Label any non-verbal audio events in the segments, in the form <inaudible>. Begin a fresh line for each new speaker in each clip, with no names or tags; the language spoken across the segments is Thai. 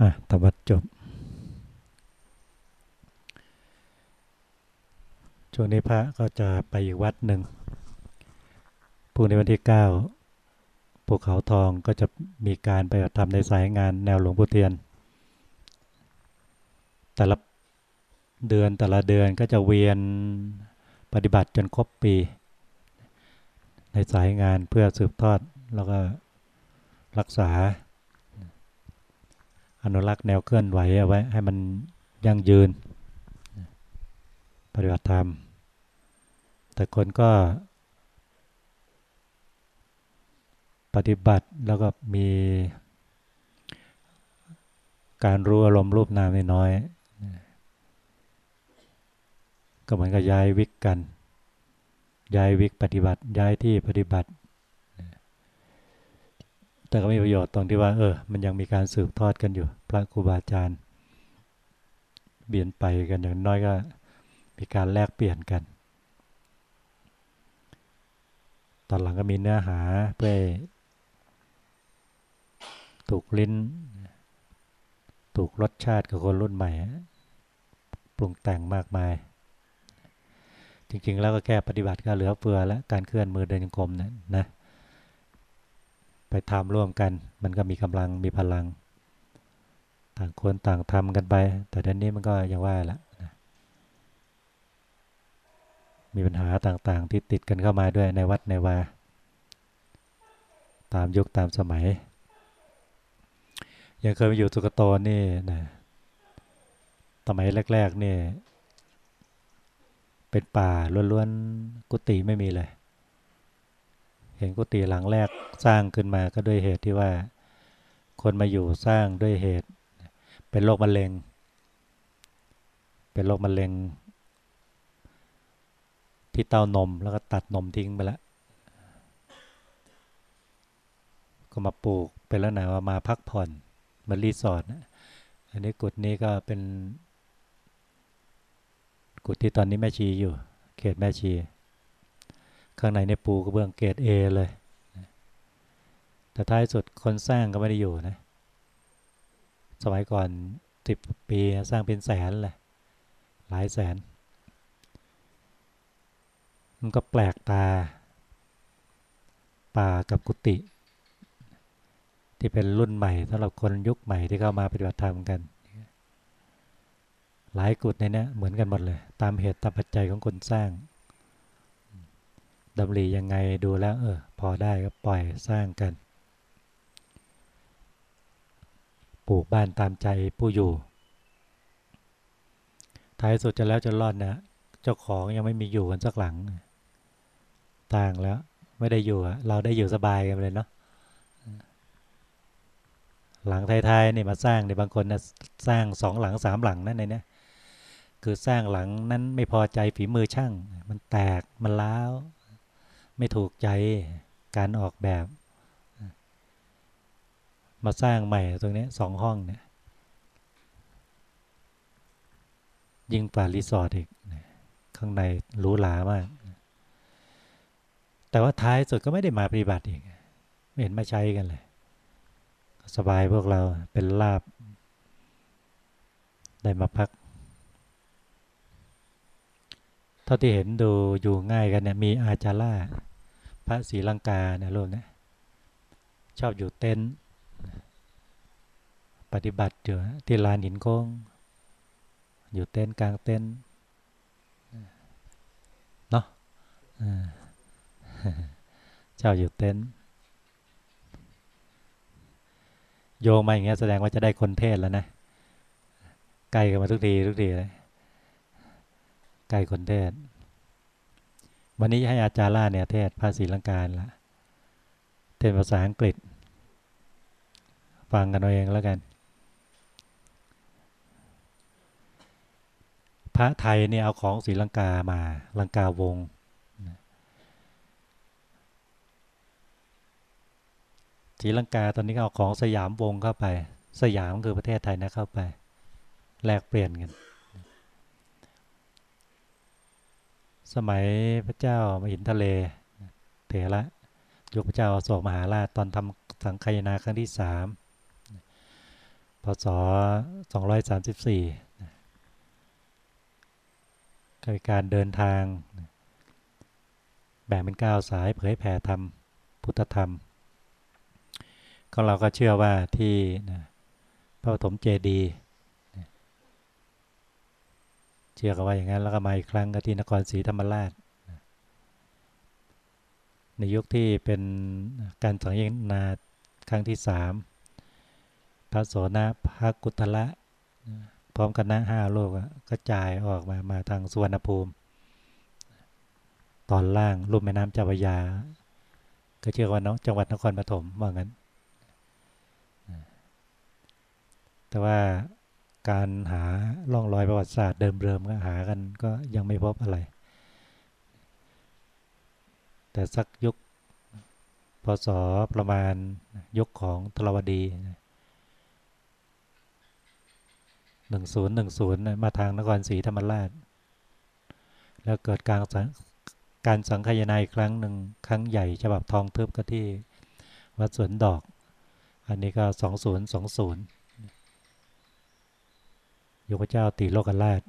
อะตวัดจบ ช่วงนี้พระก็จะไปอีกวัดหนึ่งพรุ่งนี้วันที่เก้าภูเขาทองก็จะมีการไปทำในสายงานแนวหลวงพ่เทียน แต่ละเดือนแต่ละเดือนก็จะเวียนปฏิบัติจนครบปี ในสายงานเพื่อสืบทอดแล้วก็รักษา อนุรักษ์แนวเคลื่อนไหวเอาไว้ให้มันยั่งยืน ปฏิบัติธรรม แต่คนก็ ปฏิบัติแล้วก็มีการรู้อารมณ์รูปนามน้อยก็เหมือนกับย้ายวิกกัน ย้ายวิกปฏิบัติ ย้ายที่ปฏิบัติ แต่ก็มีประโยชน์ตรงที่ว่า เออ มันยังมีการสืบทอดกันอยู่ พระครูบาอาจารย์เปลี่ยนไปกันอย่างน้อยก็ มีการแลกเปลี่ยนกัน ตอนหลังก็มีเนื้อหาเพื่อถูกลิ้น ถูกรสชาติกับคนรุ่นใหม่ ปรุงแต่งมากมาย จริงๆ แล้วก็แค่ปฏิบัติก็เหลือเฟือแล้วการเคลื่อนมือเดินจงกรมนะนะ ไปทำร่วมกัน มันก็มีกำลังมีพลัง ต่างคนต่างทำกันไป แต่เดี๋ยวนี้มันก็ยังว่าละนะมีปัญหาต่างๆ ที่ติดกันเข้ามาด้วยในวัดในวา ตามยุคตามสมัย ยังเคยไปอยู่สุกโตนี่นะสมัยแรกๆนี่เป็นป่าล้วนๆกุฏิไม่มีเลย เห็นกุฏิหลังแรกสร้างขึ้นมาก็ด้วยเหตุที่ว่า คนมาอยู่สร้างด้วยเหตุ เป็นโรคมะเร็ง เป็นโรคมะเร็ง ที่เต้านมแล้วก็ตัดนมทิ้งไปแล้วก็มาปลูกเป็นแล้วนะว่ามาพักผ่อนมารีสอร์ทนะอันนี้กุดนี้ก็เป็น กุดที่ตอนนี้แม่ชีอยู่ เขตแม่ชี ข้างในในปูกระเบื้องเกรดเอเลย แต่ท้ายสุดคนสร้างก็ไม่ได้อยู่นะ สมัยก่อนสิบปีสร้างเป็นแสนเลยหลายแสน มันก็แปลกตา ป่ากับกุฏิที่เป็นรุ่นใหม่สำหรับคนยุคใหม่ที่เข้ามาปฏิบัติธรรมกัน หลายกุฏในนี้เหมือนกันหมดเลย ตามเหตุตามปัจจัยของคนสร้าง ดำรียังไงดูแล้วเออพอได้ก็ปล่อยสร้างกัน ปลูกบ้านตามใจผู้อยู่ ท้ายสุดจะแล้วจะรอดนะ เจ้าของยังไม่มีอยู่กันสักหลัง ต่างแล้วไม่ได้อยู่เราได้อยู่สบายกันเลยเนาะหลังท้ายๆนี่มาสร้างในบางคนนะสร้างสองหลังสามหลังนั่นในนี้คือสร้างหลังนั้นไม่พอใจฝีมือช่าง มันแตกมันล้าว ไม่ถูกใจการออกแบบ มาสร้างใหม่ตรงนี้สองห้องเนี่ยยิ่งกว่ารีสอร์ทอีกข้างในหรูหรามาก แต่ว่าท้ายสุดก็ไม่ได้มาปฏิบัติอีก ไม่เห็นมาใช้กันเลยสบายพวกเราเป็นลาบ ได้มาพัก เท่าที่เห็นดูอยู่ง่ายกันเนี่ยมีอาจาร่า พระศรีลังกาเนี่ยรูปนี้ชอบอยู่เต็นท์ปฏิบัติอยู่ที่ลานหินโค้งอยู่เต็นท์กลางเต็นท์เนาะชอบอยู่เต็นท์โยมาอย่างเงี้ยแสดงว่าจะได้คนเทศแล้วนะใกล้กันมาทุกทีทุกทีเลยใกล้คนเทศ วันนี้ให้อาจารย์ล่าเนี่ยเทศภาษีลังการละเทศภาษาอังกฤษ ฟังกันเอาเองแล้วกัน พระไทยเนี่ยเอาของศรีลังกามาลังกาวง ศรีลังกาตอนนี้เอาของสยามวงเข้าไป สยามคือประเทศไทยนะเข้าไป แลกเปลี่ยนกัน สมัยพระเจ้ามหินทะเลเถระยกพระเจ้าโศกมหาราชตอนทำสังคายนาครั้งที่สามพพศ234ก็มีการเดินทาง แบ่งเป็น9สายเผยแผ่ธรรม พุทธธรรม ก็เราก็เชื่อว่าที่พระปฐมเจดีย์ เชื่อกันว่าอย่างนั้นแล้วก็มาอีกครั้งก็ที่นครศรีธรรมราช ในยุคที่เป็นการสังเยนาครั้งที่สามพระโสนพระกุตละพร้อมกันนะห้าโลกกระจายออกมามาทางสุวรรณภูมิ ตอนล่างลุ่มแม่น้ำเจ้าพระยา ก็เชื่อว่าน้องจังหวัดนครปฐมว่างั้น แต่ว่า การหาล่องรอยประวัติศาสตร์เดิมเริมก็หากันก็ยังไม่พบอะไร แต่สักยุคพศประมาณยุคของธรวดีหนึ่งศูนย์หนึ่งศูนย์มาทางนครศรีธรรมราช แล้วเกิดการการสังคายนาอีกครั้งหนึ่งครั้งใหญ่ฉบับทองทึบก็ที่วัดสวนดอก อันนี้ก็สองศูน ยกพระเจ้าตีโลกราช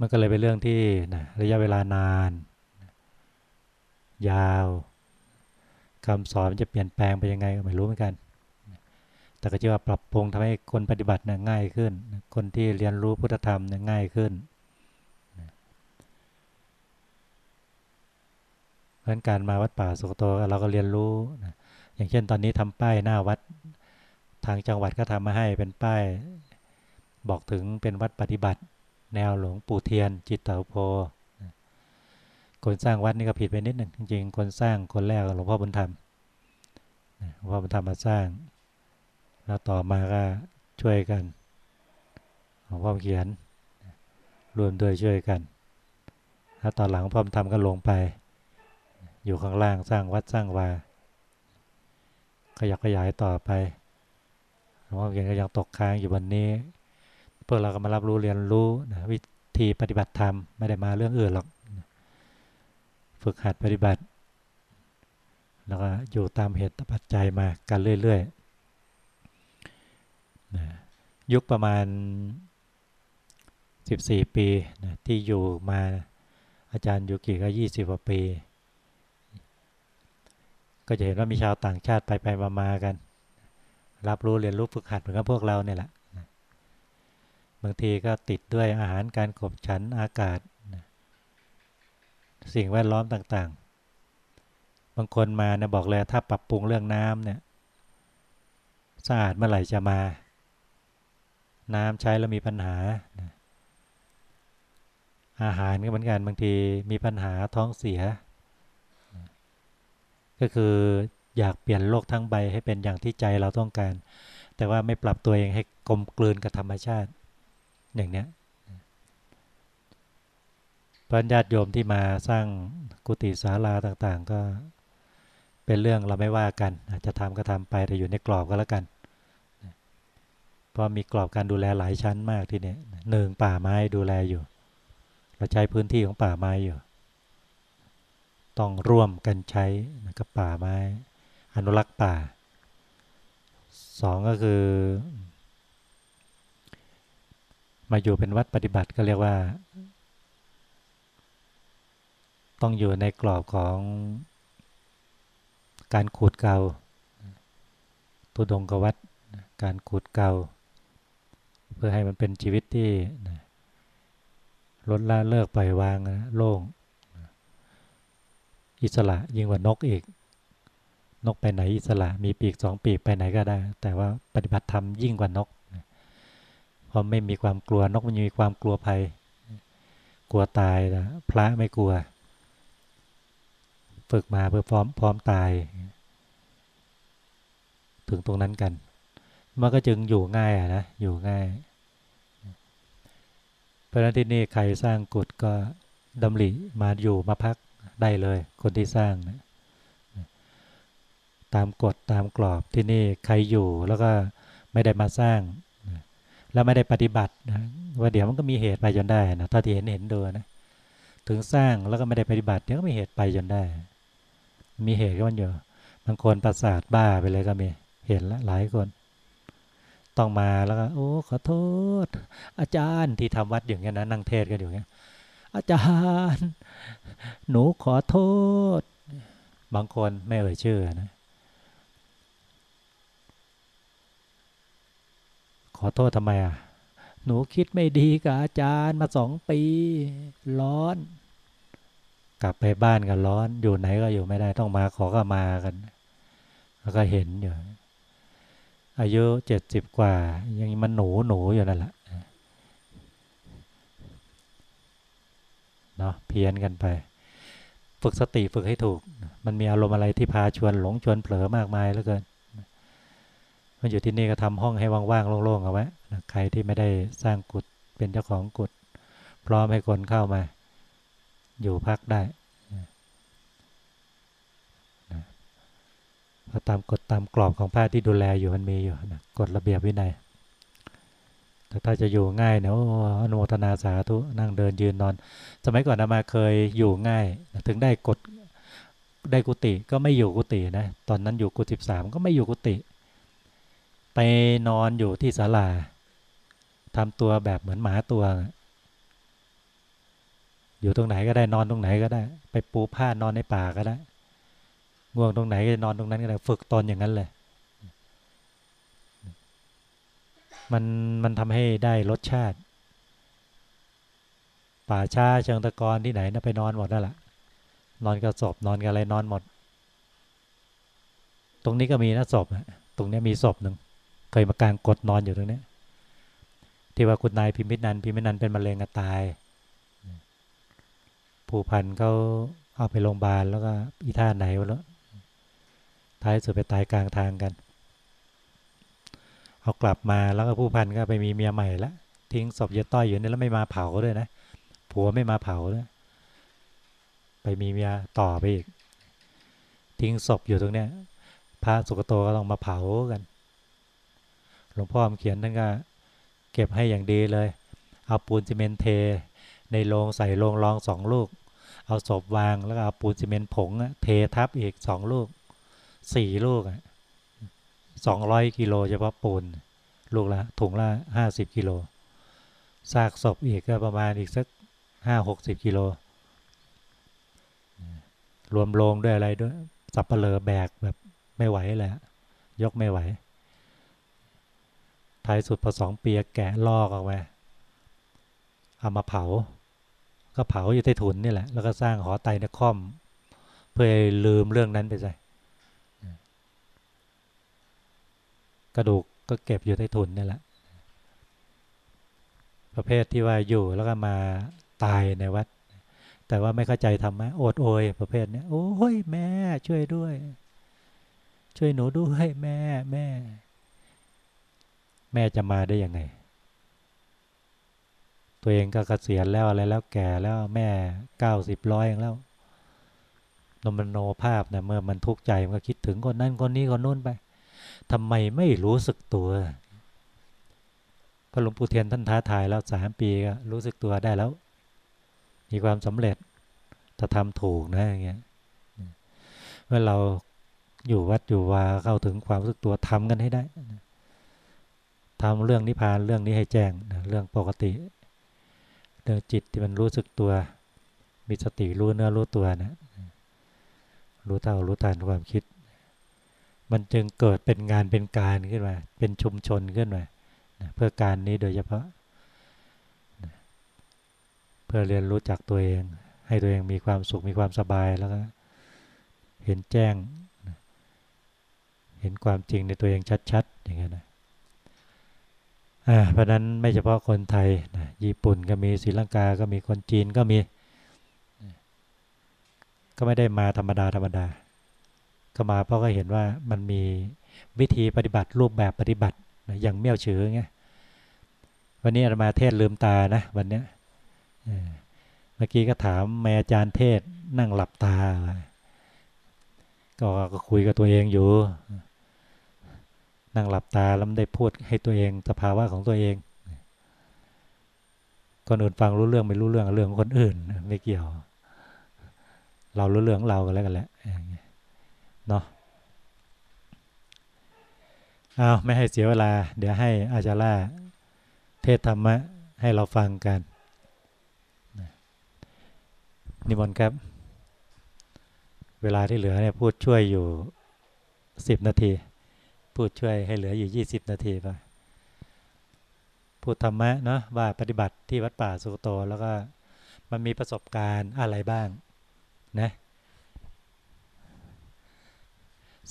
มันก็เลยเป็นเรื่องที่นะระยะเวลานาน ยาวคำสอนจะเปลี่ยนแปลงไปยังไงก็ไม่รู้เหมือนกัน แต่ก็เชื่อว่าปรับปรุงทำให้คนปฏิบัตินะง่ายขึ้น คนที่เรียนรู้พุทธธรรมนะง่ายขึ้นเพราะการมาวัดป่าสุกโตเราก็เรียนรู้นะ อย่างเช่นตอนนี้ทำป้ายหน้าวัด ทางจังหวัดก็ทำมาให้เป็นป้าย บอกถึงเป็นวัดปฏิบัติ แนวหลวงปู่เทียน จิตเตาโพคนสร้างวัดนี่ก็ผิดไปนิดหนึ่งจริงๆคนสร้างคนแรกหลวงพ่อบุญธรรมหลวงพ่อบุญธรรมมาสร้าง แล้วต่อมาก็ช่วยกันหลวงพ่อเขียนรวมด้วยช่วยกันแล้วตอนหลังพ่อบุญธรรมก็ลงไป อยู่ข้างล่างสร้างวัดสร้างวา ขยับขยายต่อไปหลวงพ่อเขียนก็ยังตกค้างอยู่วันนี้พวกเราก็มารับรู้เรียนรู้นะวิธีปฏิบัติธรรมไม่ได้มาเรื่องอื่นหรอกฝึกหัดปฏิบัติ แล้วก็อยู่ตามเหตุปัจจัยมากันเรื่อยๆนะยุคประมาณ 14 ปีนะที่อยู่มาอาจารย์ยูกิก็ 20กว่าปี ก็จะเห็นว่ามีชาวต่างชาติไปไปมามากัน รับรู้เรียนรู้ฝึกหัดเหมือนกับพวกเราเนี่ยแหละบางทีก็ติดด้วยอาหารการขบฉันอากาศ สิ่งแวดล้อมต่างๆ บางคนมาเนี่ยบอกเลยถ้าปรับปรุงเรื่องน้ำเนี่ยสะอาดเมื่อไหร่จะมา น้ำใช้แล้วมีปัญหา อาหารก็เหมือนกันบางทีมีปัญหาท้องเสีย ก็คืออยากเปลี่ยนโลกทั้งใบให้เป็นอย่างที่ใจเราต้องการ แต่ว่าไม่ปรับตัวเองให้กลมกลืนกับธรรมชาติ อย่างเนี้ยพระญาติโยมที่มาสร้างกุฏิศาลาต่างๆ ก็เป็นเรื่องเราไม่ว่ากัน อาจจะทำก็ทำไปแต่อยู่ในกรอบก็แล้วกันเพราะมีกรอบการดูแลหลายชั้นมากที่นี่หนึ่งป่าไม้ดูแลอยู่ เราใช้พื้นที่ของป่าไม้อยู่ ต้องร่วมกันใช้กับป่าไม้ อนุรักษ์ป่าสองก็คือ มาอยู่เป็นวัดปฏิบัติก็เรียกว่า ต้องอยู่ในกรอบของการขูดเกาตุดงกวัดการขูดเกาเพื่อให้มันเป็นชีวิตที่ลดละเลิกปล่อยวางโล่ง อิสระยิ่งกว่านกอีก นกไปไหนอิสระมีปีกสองปีกไปไหนก็ได้ แต่ว่าปฏิบัติธรรมยิ่งกว่านกเพราะไม่มีความกลัวนกมันมีความกลัวภัย กลัวตายนะพระไม่กลัว ฝึกมาเพื่อพร้อมพร้อมตาย ถึงตรงนั้นกัน มันก็จึงอยู่ง่ายอะนะอยู่ง่ายเพราะนั้นที่นี่ใครสร้างกุฏก็ดำริมาอยู่มาพัก ได้เลย คนที่สร้างนะตามกฎตามกรอบที่นี่ใครอยู่แล้วก็ไม่ได้มาสร้างแล้วไม่ได้ปฏิบัตินะว่าเดี๋ยวมันก็มีเหตุไปจนได้นะถ้าที่เห็นเห็นดูนะถึงสร้างแล้วก็ไม่ได้ปฏิบัติเดี๋ยวก็มีเหตุไปจนได้ มีเหตุก็มันอยู่บางคนประสาทบ้าไปเลยก็มีเห็นล้วหลายคน ต้องมาแล้วก็โอ้ขอโทษ อาจารย์ที่ทำวัดอย่างเงี้ยนะนั่งเทศกันอยู่เงี้ย อาจารย์ หนูขอโทษ บางคนไม่เอ่ยชื่อนะ ขอโทษทำไมอะ หนูคิดไม่ดีกับอาจารย์มาสองปี ร้อน กลับไปบ้านก็ร้อน อยู่ไหนก็อยู่ไม่ได้ต้องมาขอก็มากัน แล้วก็เห็นอยู่อายุเจ็ดสิบกว่า ยังมันหนูหนูอยู่นั่นแหละ เนาะเพี้ยนกันไป ฝึกสติฝึกให้ถูก มันมีอารมณ์อะไรที่พาชวนหลงชวนเผลอมากมายเหลือเกินมันอยู่ที่นี่ก็ทำห้องให้ว่างๆโล่งๆเอาไว้ใครที่ไม่ได้สร้างกุฏเป็นเจ้าของกุฏพร้อมให้คนเข้ามา อยู่พักได้พราะตามกฎตามกรอบของพระที่ดูแลอยู่มันมีอยู่นะกฎระเบียบวินัย ถ้าจะอยู่ง่ายเนี่ยโอ้อนุโมทนาสาธุนั่งเดินยืนนอน สมัยก่อนอามาเคยอยู่ง่าย ถึงได้กฎได้กุฏิก็ไม่อยู่กุฏินะตอนนั้นอยู่กุฏิสิบสามก็ไม่อยู่กุฏิไปนอนอยู่ที่ศาลาทำตัวแบบเหมือนหมาตัว อยู่ตรงไหนก็ได้นอนตรงไหนก็ได้ ไปปูผ้านอนในป่าก็ได้ง่วงตรงไหนก็นอนตรงนั้นก็ได้ฝึกตนอย่างนั้นเลย มันมันทำให้ได้รสชาติ ป่าชาเชิงตะกอนที่ไหนนะไปนอนหมดนั่นแหละนอนกับศพนอนกับอะไรนอนหมด ตรงนี้ก็มีนะศพตรงนี้มีศพหนึ่งเคยมากางกดนอนอยู่ตรงนี้ที่ว่าคุณนายพิมิตนันพิมิตนันเป็นมะเร็งตาย ผู้พันเขาเอาไปโรงพยาบาลแล้วก็อีท่าไหนวะแล้วท้ายสุดไปตายกลางทางกัน เอากลับมาแล้วก็ผู้พันก็ไปมีเมียใหม่ละทิ้งศพเยต้อยอยู่นี่แล้วไม่มาเผาด้วยนะผัวไม่มาเผาด้วยไปมีเมียต่อไปอีก ทิ้งศพอยู่ตรงเนี้ยพระสุคะโตก็ต้องมาเผากัน หลวงพ่อเขียนท่านก็เก็บให้อย่างดีเลย เอาปูนซีเมนต์เท ในโลงใส่โลงรองสองลูก เอาศพวางแล้วเอาปูนซีเมนต์ผงเททับอีกสองลูกสี่ลูก สองร้อยกิโลเฉพาะปูน ลูกละถุงละห้าสิบกิโลซากศพอีกก็ประมาณอีกสักห้าหกสิบกิโล รวมโลงด้วยอะไรด้วย สับเปลือแบกแบบไม่ไหวแหละ ยกไม่ไหว ท้ายสุดพอสองปีแกะลอกออกมาเอามาเผา ก็เผาอยู่ใต้ถุนนี่แหละ แล้วก็สร้างหอไตนครม เพื่อลืมเรื่องนั้นไปใส่ กระดูกก็เก็บอยู่ใต้ถุนนี่แหละ ประเภทที่ว่าอยู่แล้วก็มาตายในวัด แต่ว่าไม่เข้าใจธรรมะโอดโอย ประเภทนี้โอ้ยแม่ ช่วยด้วย ช่วยหนูด้วยแม่แม่ แม่จะมาได้ยังไง ตัวเองก็เกษียณแล้วอะไรแล้วแก่แล้วแม่เก้าสิบร้อยแล้วนมโนภาพเนี่ยเมื่อมันทุกข์ใจมันก็คิดถึงคนนั้นคนนี้คนนู้นไป ทำไมไม่รู้สึกตัวพระหลวงปู่เทียนท่านท้าทายแล้วสามปีก็รู้สึกตัวได้แล้ว มีความสำเร็จถ้าทำถูกนะอย่างเงี้ยเมื่อเราอยู่วัดอยู่วาเข้าถึงความรู้สึกตัวทำกันให้ได้ทำเรื่องนิพพานเรื่องนี้ให้แจ้งเรื่องปกติเรื่องจิตที่มันรู้สึกตัว มีสติรู้เนื้อรู้ตัวนะรู้เท่ารู้ทันความคิด มันจึงเกิดเป็นงานเป็นการขึ้นมา เป็นชุมชนขึ้นมาเพื่อการนี้โดยเฉพาะเพื่อเรียนรู้จักตัวเอง ให้ตัวเองมีความสุขมีความสบายแล้วก็เห็นแจ้งเห็นความจริงในตัวเองชัดๆอย่างเงี้ยนะเพราะนั้นไม่เฉพาะคนไทยนะญี่ปุ่นก็มีศรีลังกาก็มีคนจีนก็มี ก็ไม่ได้มาธรรมดาธรรมดา ก็มาเพราะก็เห็นว่ามันมีวิธีปฏิบัติรูปแบบปฏิบัติอย่างเมี่ยวเฉือไงวันนี้อามาเทศลืมตานะวันเนี้ยเมื่อกี้ก็ถามแม่อาจารย์เทศนั่งหลับตาก็คุยกับตัวเองอยู่ นั่งหลับตาแล้วได้พูดให้ตัวเองสภาวะของตัวเองคนอื่นฟังรู้เรื่องไม่รู้เรื่องเรื่องคนอื่น ไม่เกี่ยว เรารู้เรื่องเรากันแล้วกันแหละ เนาะเอาไม่ให้เสียเวลา เดี๋ยวให้อาจารย์ล่าเทศธรรมะ ให้เราฟังกันนิมนต์ครับ เวลาที่เหลือเนี่ยพูดช่วยอยู่สิบนาที พูดช่วยให้เหลืออยู่ยี่สิบนาทีไปพูดธรรมะเนาะว่าปฏิบัติที่วัดป่าสุโต แล้วก็มันมีประสบการณ์อะไรบ้างนะ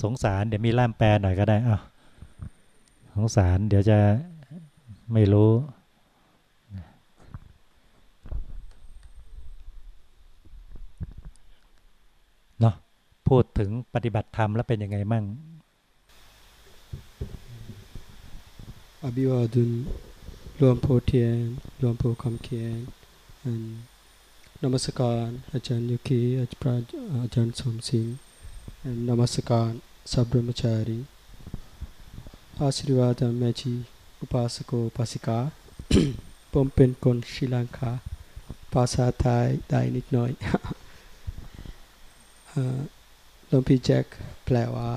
สงสารเดี๋ยวมีล่ามแปลหน่อยก็ได้เอาสงสารเดี๋ยวจะไม่รู้ เนาะพูดถึงปฏิบัติธรรมแล้วเป็นยังไงมั่ง
อภิวาดุลรวมโพเทียน รวมโพคำเขียนนมัสการอาจารย์ยุคีอาจารย์สมศิงอันนมัสการสับรมจารีอาศิวาดแม่ชีอุปาสโกอุปาสิกาผมเป็นคนศรีลังาภาษาไทยได้นิดหน่อยเอ่อหลวงพี่แจ็คแปลว่า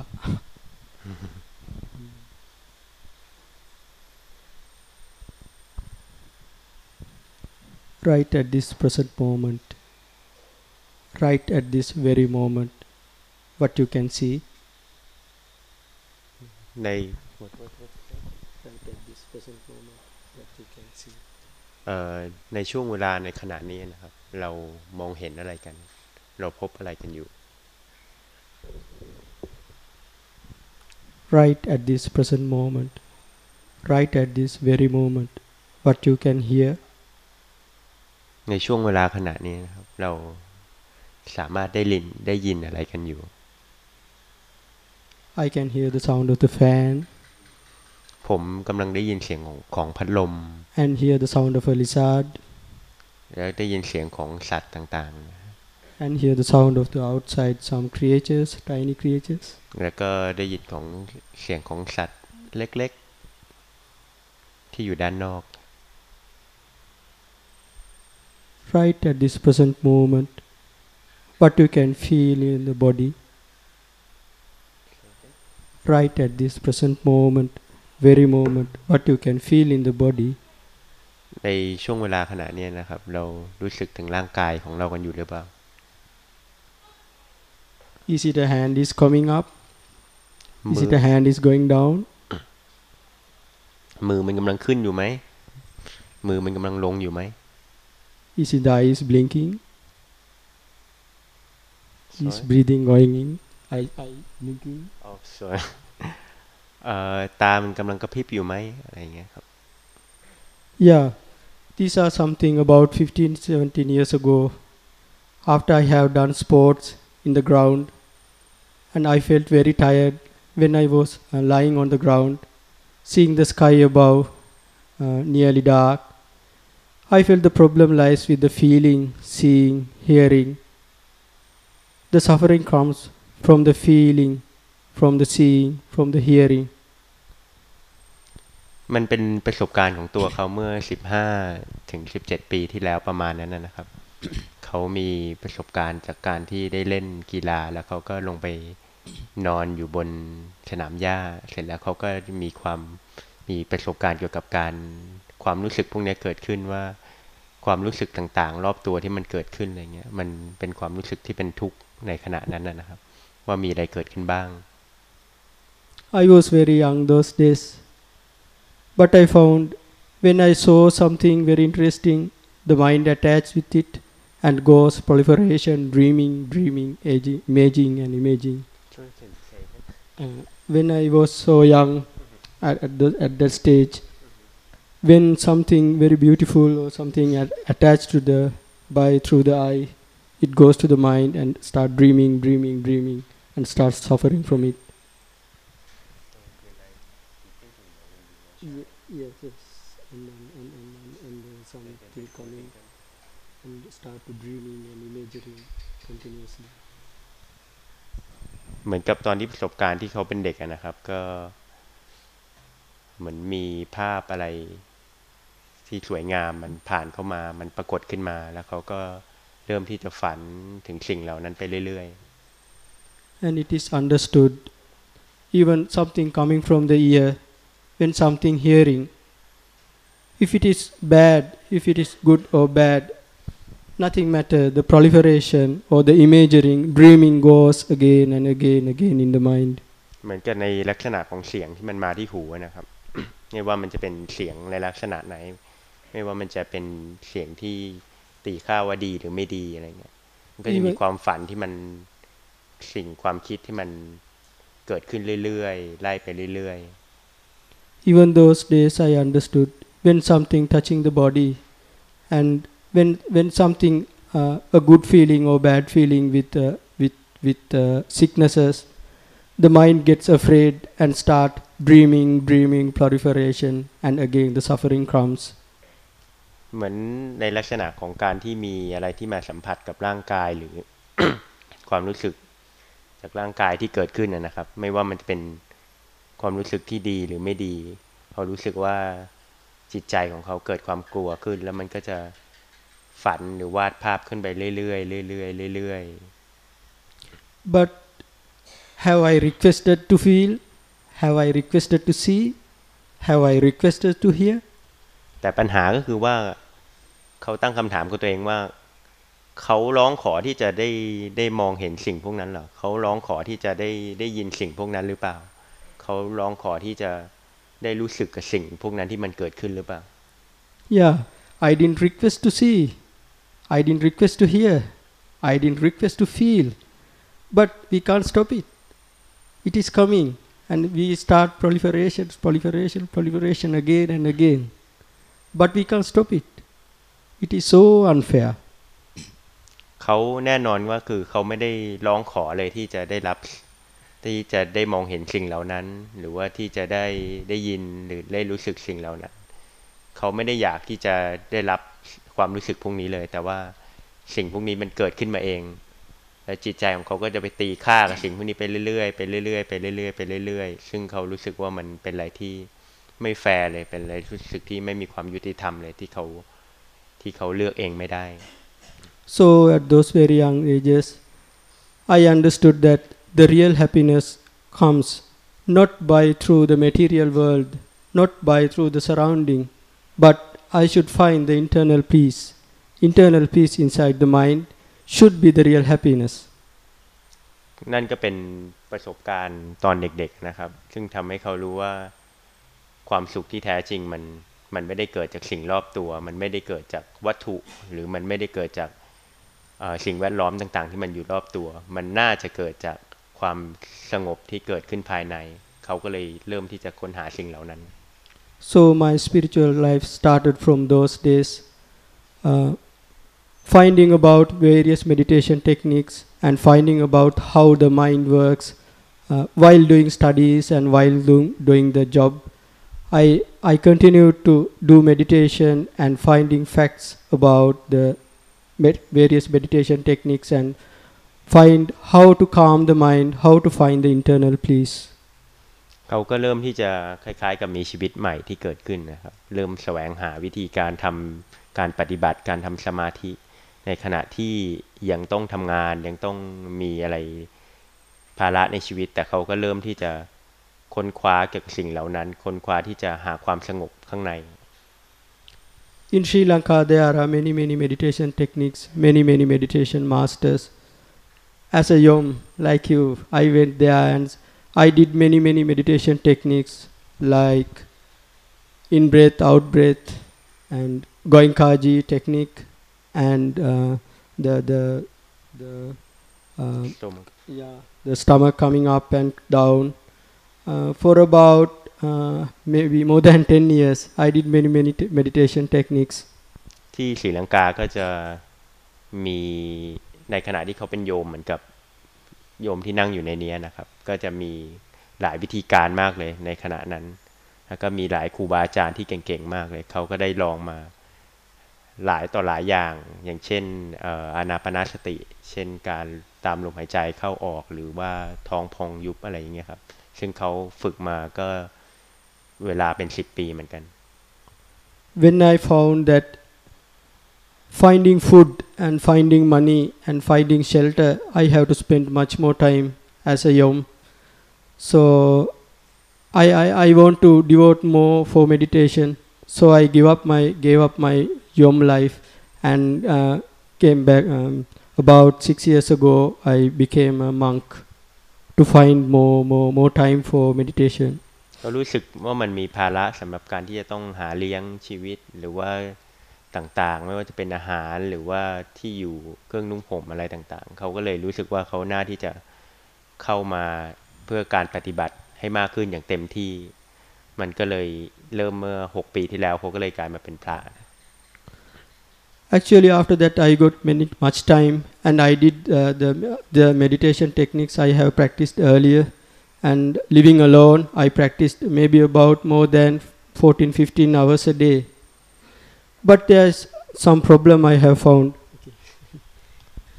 right at this present moment, right at this very moment, what you can see.
ใน
Right at this present moment, what you can see.
เอ่อในช่วงเวลาในขณะนี้นะครับ เรามองเห็นอะไรกัน เราพบอะไรกันอยู่
Right at this present moment, right at this very moment, what you can hear.
ในช่วงเวลาขณะนี้นะครับ เราสามารถได้ลินได้ยินอะไรกันอยู่
I can hear the sound of the fan
ผมกำลังได้ยินเสียงของของพัดลม
and hear the sound of a lizard
แล้วได้ยินเสียงของสัตว์ต่าง
and hear the sound of the outside some creatures, tiny creatures.
ๆแล้วก็ได้ยินของเสียงของสัตว์เล็กๆ ที่อยู่ด้านนอก
right at this present moment, what you can feel in the body. Right at this present moment, very moment, what you can feel in the body.
ในช่วงเวลาขณะนี้นะครับ เรารู้สึกถึงร่างกายของเรากันอยู่หรือเปล่า
Is it a hand is coming up?
มื
Is
อ
it a hand is going down?
มือมันกำลังขึ้นอยู่ไหม มือมันกำลังลงอยู่ไหม
Is it the eye is blinking? Is
Sorry?
breathing going in? Eye, eye blinking?
อ๋อ sorry เอ่อตามันกำลังกระพริบอยู่ไหมอะไรอย่างเงี้ยครับ <laughs>
Yeah, these are something about 15, 17 years ago. After I have done sports in the ground, and I felt very tired when I was uh, lying on the ground, seeing the sky above, uh, nearly dark. I felt the problem lies with the feeling, seeing, hearing. The suffering comes from the feeling, from the seeing, from the hearing.
มันเป็นประสบการณ์ของตัวเขาเมื่อสิบห้าถึงสิบเจ็ดปีที่แล้วประมาณนั้นนะครับ เขามีประสบการณ์จากการที่ได้เล่นกีฬา แล้วเขาก็ลงไปนอนอยู่บนสนามหญ้า เสร็จแล้วเขาก็มีความมีประสบการณ์เกี่ยวกับการความรู้สึกพวกนี้เกิดขึ้นว่า ความรู้สึกต่างๆ รอบตัวที่มันเกิดขึ้นอะไรเงี้ย มันเป็นความรู้สึกที่เป็นทุกข์ในขณะนั้นนะนะครับ ว่ามีอะไรเกิดขึ้นบ้าง?
I was very young those days but I found when I saw something very interesting the mind attached with it and goes proliferation dreaming dreaming aging, imaging and imaging. Uh, when I was so young at, at, the, at that stage when something very beautiful or something at, attached to the by through the eye it goes to the mind and start dreaming dreaming dreaming. And starts suffering from it. Ye- Yes, yes. And then and, and, and, and then something coming and start to dreaming and imagining continuously.
เหมือนกับตอนที่ประสบการณ์ที่เขาเป็นเด็กอะนะครับ ก็เหมือนมีภาพอะไรที่สวยงามมันผ่านเข้ามา มันปรากฏขึ้นมา แล้วเขาก็เริ่มที่จะฝันถึงสิ่งเหล่านั้นไปเรื่อย
And it is understood even something coming from the ear, when something hearing. If it is bad, if it is good or bad, nothing matter. The proliferation or the imaging, dreaming goes again and again, again in the mind.
เหมือนกับในลักษณะของเสียงที่มันมาที่หูนะครับ ไม่ว่ามันจะเป็นเสียงในลักษณะไหน ไม่ว่ามันจะเป็นเสียงที่ตีค่าว่าดีหรือไม่ดีอะไรเงี้ย มันก็จะมี
Even-
ความฝันที่มัน <coughs> สิ่งความคิดที่มันเกิดขึ้นเรื่อยๆไล่ไปเรื่อย
Even those days I understood when something touching the body and when when something uh, a good feeling or bad feeling with uh, with with uh, sicknesses the mind gets afraid and start dreaming dreaming proliferation and again the suffering comes
ๆเหมือนในลักษณะของการที่มีอะไรที่มาสัมผัสกับร่างกายหรือความรู้สึก จากร่างกายที่เกิดขึ้นนะนะครับ ไม่ว่ามันจะเป็นความรู้สึกที่ดีหรือไม่ดีเขารู้สึกว่าจิตใจของเขาเกิดความกลัวขึ้น แล้วมันก็จะฝันหรือวาดภาพขึ้นไปเรื่อยๆเรื่อยๆเรื่อย
but have I requested to feel have I requested to see have I requested to hear
ๆแต่ปัญหาก็คือว่าเขาตั้งคำถามกับตัวเองว่า เขาร้องขอที่จะได้ได้มองเห็นสิ่งพวกนั้นเหรอเขาร้องขอที่จะได้ได้ยินสิ่งพวกนั้นหรือเปล่า เขาร้องขอที่จะได้รู้สึกกับสิ่งพวกนั้นที่มันเกิดขึ้นหรือเปล่า
Yeah, I didn't request to see. I didn't request to hear. I didn't request to feel. But we can't stop it. It is coming. And we start proliferation, proliferation, proliferation again and again. But we can't stop it. It is so unfair.
เขาแน่นอนว่าคือเขาไม่ได้ร้องขอเลยที่จะได้รับ ที่จะได้มองเห็นสิ่งเหล่านั้น หรือว่าที่จะได้ได้ยินหรือได้รู้สึกสิ่งเหล่านั้นเขาไม่ได้อยากที่จะได้รับความรู้สึกพวกนี้เลย แต่ว่าสิ่งพวกนี้มันเกิดขึ้นมาเอง แล้วจิตใจของเขาก็จะไปตีค่ากับสิ่งพวกนี้ไปเรื่อยๆไปเรื่อยๆไปเรื่อยๆไปเรื่อยๆ ซึ่งเขารู้สึกว่ามันเป็นอะไรที่ไม่แฟร์เลยเป็นอะไรรู้สึกที่ไม่มีความยุติธรรมเลยที่เขาที่เขาเลือกเองไม่ได้
So at those very young ages, I understood that the real happiness comes not by through the material world, not by through the surrounding, but I should find the internal peace. Internal peace inside the mind should be the real happiness.
นั่นก็เป็นประสบการณ์ตอนเด็กๆนะครับ ซึ่งทำให้เขารู้ว่าความสุขที่แท้จริงมันมันไม่ได้เกิดจากสิ่งรอบตัว มันไม่ได้เกิดจากวัตถุ หรือมันไม่ได้เกิดจากเอ่อ สิ่งแวดล้อมต่างๆ ที่มันอยู่รอบตัว มันน่าจะเกิดจากความสงบที่เกิดขึ้นภายใน เขาก็เลยเริ่มที่จะค้นหาสิ่งเหล่านั้น
So my spiritual life started from those days, uh, finding about various meditation techniques and finding about how the mind works uh, while doing studies and while doing, doing the job. I, I continued to do meditation and finding facts about the med- various meditation techniques and find how to calm the mind, how to find the internal peace.
เขาก็เริ่มที่จะคล้ายๆ กับมีชีวิตใหม่ที่เกิดขึ้นนะครับ เริ่มแสวงหาวิธีการทำการปฏิบัติการทำสมาธิ ในขณะที่ยังต้องทำงานยังต้องมีอะไรภาระในชีวิต แต่เขาก็เริ่มที่จะค้นคว้าเกี่ยวกับสิ่งเหล่านั้น ค้นคว้าที่จะหาความสงบข้างใน
In Sri Lanka, there are many, many meditation techniques, many, many meditation masters. As a yom like you, I went there and I did many, many meditation techniques like in breath, out breath, and Goenkaji technique, and uh, the the the uh, yeah the stomach coming up and down. Uh, for about uh, maybe more than 10 years, I did many, many meditation techniques.
ที่ศรีลังกาก็จะมีในขณะที่เขาเป็นโยมเหมือนกับโยมที่นั่งอยู่ในเนี้ยนะครับ ก็จะมีหลายวิธีการมากเลยในขณะนั้น แล้วก็มีหลายครูบาอาจารย์ที่เก่งๆมากเลย เขาก็ได้ลองมาหลายต่อหลายอย่าง อย่างเช่นเอ่ออานาปนาสติ เช่นการตามลมหายใจเข้าออกหรือว่าท้องพองยุบอะไรอย่างเงี้ยครับ ซึ่งเขาฝึกมาก็ เวลาเป็นสิบปีเหมือนกัน
When I found that finding food and finding money and finding shelter, I have to spend much more time as a yom. So I, I, I want to devote more for meditation. So I give up my gave up my yom life and uh, came back. Um, about six years ago, I became a monk to find more more more time for meditation.
ก็รู้สึกว่ามันมีภาระสำหรับการที่จะต้องหาเลี้ยงชีวิตหรือว่าต่างๆ ไม่ว่าจะเป็นอาหารหรือว่าที่อยู่เครื่องนุ่งห่มอะไรต่างๆ เขาก็เลยรู้สึกว่าเขาหน้าที่จะเข้ามาเพื่อการปฏิบัติให้มากขึ้นอย่างเต็มที่ มันก็เลยเริ่มเมื่อ 6 ปีที่แล้วเขาก็เลยกลายมาเป็นพระ
Actually, after that, I got many much time, and I did uh, the the meditation techniques I have practiced earlier. And living alone, I practiced maybe about more than 14, 15 hours a day. But there's some problem I have found.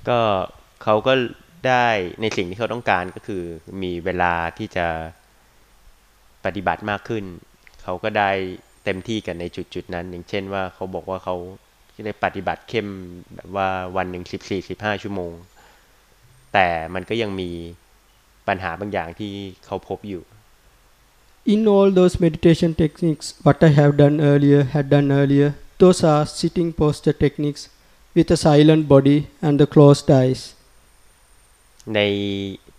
ก็เขาก็ได้ในสิ่งที่เขาต้องการก็คือมีเวลาที่จะปฏิบัติมากขึ้น เขาก็ได้เต็มที่กันในจุดจุดนั้น อย่างเช่นว่าเขาบอกว่าเขาได้ปฏิบัติเข้มแบบว่าวันหนึ่งสิบสี่สิบห้าชั่วโมง แต่มันก็ยังมี ปัญหาบางอย่างที่เขาพบอยู่
In all those meditation techniques, what I have done earlier, had done earlier, those are sitting posture techniques with a silent body and the closed eyes.
ใน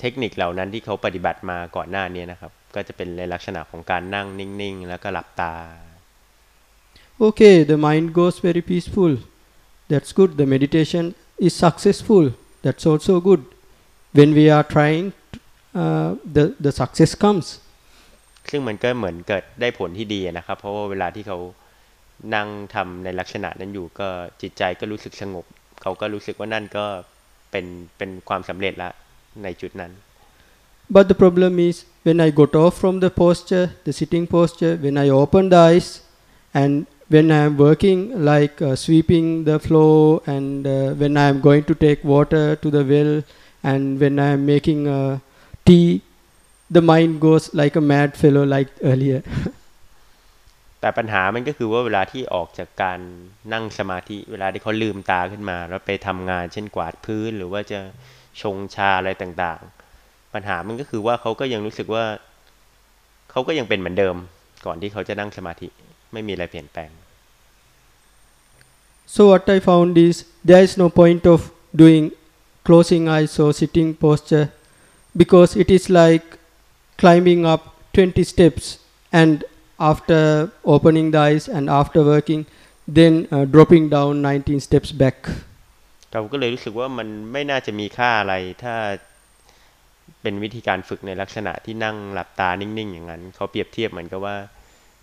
เทคนิคเหล่านั้นที่เขาปฏิบัติมาก่อนหน้านี้นะครับ ก็จะเป็นในลักษณะของการนั่งนิ่งๆ แล้วก็หลับตา
Okay, the mind goes very peaceful. That's good. The meditation is successful. That's also good. When we are trying, uh, the the success comes.
ซึ่งมันก็เหมือนเกิดได้ผลที่ดีนะครับ เพราะว่าเวลาที่เขานั่งทำในลักษณะนั้นอยู่ก็จิตใจก็รู้สึกสงบ เขาก็รู้สึกว่านั่นก็เป็นเป็นความสำเร็จละในจุดนั้น
But the problem is when I got off from the posture, the sitting posture, when I open the eyes, and when I am working like uh, sweeping the floor, and uh, when I am going to take water to the well, and when I am making uh, tea, the mind goes like a mad fellow like earlier.
แต่ปัญหามันก็คือว่าเวลาที่ออกจากการนั่งสมาธิเวลาที่เขาลืมตาขึ้นมา แล้วไปทำงานเช่นกวาดพื้นหรือว่าจะชงชาอะไรต่างๆ ปัญหามันก็คือว่าเขาก็ยังรู้สึกว่าเขาก็ยังเป็นเหมือนเดิม ก่อนที่เขาจะนั่งสมาธิไม่มีอะไรเปลี่ยนแปลง
So what I found is there is no point of doing closing eyes or sitting posture because it is like climbing up 20 steps and after opening the eyes and after working then uh, dropping down 19 steps back
เราก็เลยรู้สึกว่ามันไม่น่าจะมีค่าอะไรถ้าเป็นวิธีการฝึกในลักษณะที่นั่งหลับตานิ่งๆ อย่างนั้นเขาเปรียบเทียบเหมือนกับว่า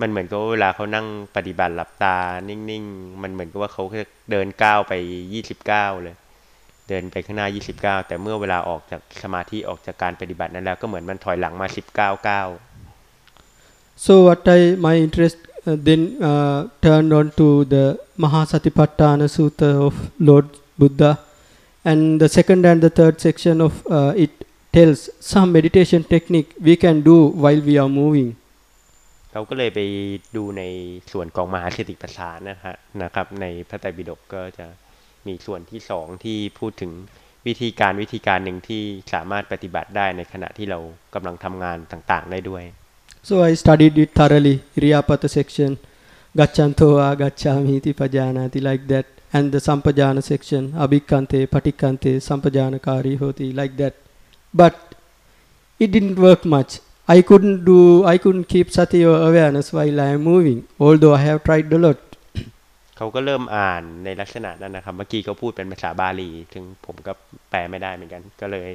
มันเหมือนกับเวลาเขานั่งปฏิบัติหลับตานิ่งๆ มันเหมือนกับว่าเขาเดินก้าวไปยี่สิบเก้าเลย เดินไปข้างหน้ายี่สิบเก้าแต่เมื่อเวลาออกจากสมาธิออกจากการปฏิบัตินั้นแล้วก็เหมือนมันถอยหลังมาสิบเก้าก้าว
so what I my interest uh, then uh, turned on to the Mahasatipatthana Sutta of Lord Buddha and the second and the third section of uh, it tells some meditation technique we can do while we are moving
เขาก็เลยไปดูในส่วนของมหาสติปัฏฐานนะครับนะครับในพระไตรปิฎกก็จะ มีส่วนที่สองที่พูดถึงวิธีการวิธีการหนึ่งที่สามารถปฏิบัติได้ในขณะที่เรากำลังทำงานต่างๆ ได้ด้วย
so I studied it thoroughly Iriyapata section Gachanto agacchami iti pajanati like that and the Sampajana section Abhikante Patikante Sampajanakari hoti like that but it didn't work much I couldn't do I couldn't keep sati or awareness while I am moving although I have tried a lot
เขาก็เริ่มอ่านในลักษณะนั้นนะครับ เมื่อกี้เขาพูดเป็นภาษาบาลีซึ่งผมก็แปลไม่ได้เหมือนกัน ก็เลย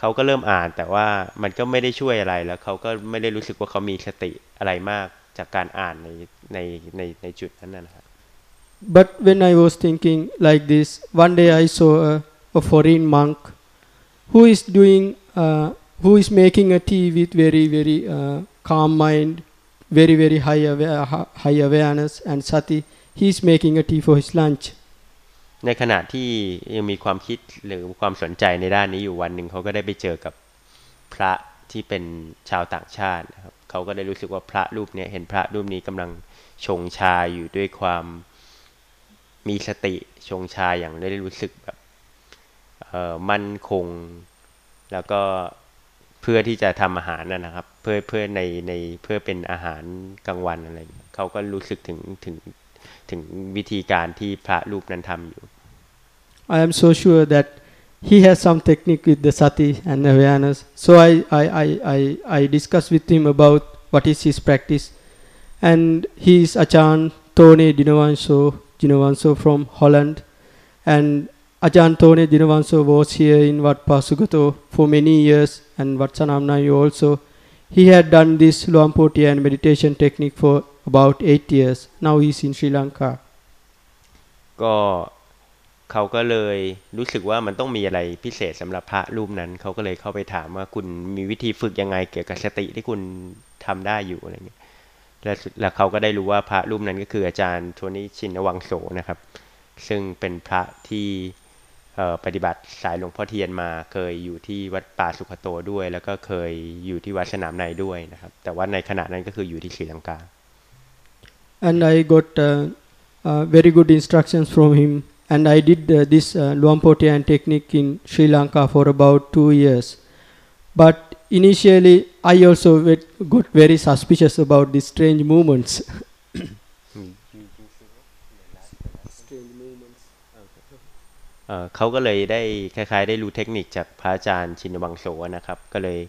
เขาก็เริ่มอ่าน แต่ว่ามันก็ไม่ได้ช่วยอะไรแล้วเขาก็ไม่ได้รู้สึกว่าเขามีสติอะไรมากจากการอ่านในในในในจุดนั้นนะครับ
but when I was thinking like this one day I saw a, a foreign monk who is doing uh, who is making a tea with very very uh, calm mind very very high aware, high awareness and sati he's making a tea for his lunch
ในขณะที่ยังมีความคิดหรือความสนใจในด้านนี้อยู่วันหนึ่งเขาก็ได้ไปเจอกับพระที่เป็นชาวต่างชาตินะครับเขาก็ได้รู้สึกว่าพระรูปนี้เห็นพระรูปนี้กำลังชงชาอยู่ด้วยความมีสติชงชาอย่างได้รู้สึกแบบมั่นคง แล้วก็เพื่อที่จะทำอาหารนะครับ เพื่อเพื่อในในเพื่อเป็นอาหารกลางวันอะไรเขาก็รู้สึกถึงถึง ถึงวิธีการที่พระรูปนั้นทำอยู่
I am so sure that he has some technique with the sati and awareness. So I, I, I, I, I discussed with him about what is his practice. And he is Achan Tone Dinavanso, Dinavanso from Holland. And Achan Tone Dinavanso was here in Wat Pasugato for many years and Vatsanamnayu also. He had done this Luampoti and meditation technique for about eight years. Now he's in Sri Lanka.
ก็เขาก็เลยรู้สึกว่ามันต้องมีอะไรพิเศษสำหรับพระรูปนั้น เขาก็เลยเข้าไปถามว่าคุณมีวิธีฝึกยังไงเกี่ยวกับสติที่คุณทำได้อยู่อะไรเงี้ยแล้วแล้วเขาก็ได้รู้ว่าพระรูปนั้นก็คืออาจารย์โทนี่ชินวังโสนะครับ ซึ่งเป็นพระที่ปฏิบัติสายหลวงพ่อเทียนมา เคยอยู่ที่วัดป่าสุขโตด้วย แล้วก็เคยอยู่ที่วัดสนามในด้วยนะครับ แต่ว่าในขณะนั้นก็คืออยู่ที่ศรีลังกา
and I got uh, uh, very good instructions from him. And I did uh, this uh, Luampotian technique in Sri Lanka for about two years. But initially, I also wet- got very suspicious about these strange movements. <laughs> strange movements.
เอ่อเขาก็เลยได้คล้ายๆ ได้รู้เทคนิคจากพระอาจารย์ชินวังโสนะครับ ก็เลย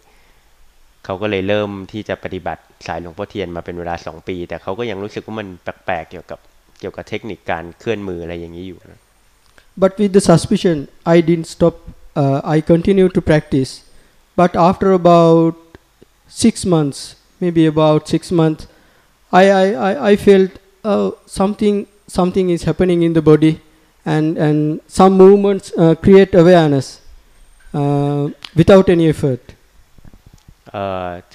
เขาก็เลยเริ่มที่จะปฏิบัติสายหลวงพ่อเทียนมาเป็นเวลาสองปี แต่เขาก็ยังรู้สึกว่ามันแปลกๆเกี่ยวกับเกี่ยวกับเทคนิคการเคลื่อนมืออะไรอย่างนี้อยู่นะ
But with the suspicion, I didn't stop. Uh, I continued to practice. But after about six months, maybe about six months, I, I, I, I felt uh, something something is happening in the body, and and some movements uh, create awareness uh, without any effort.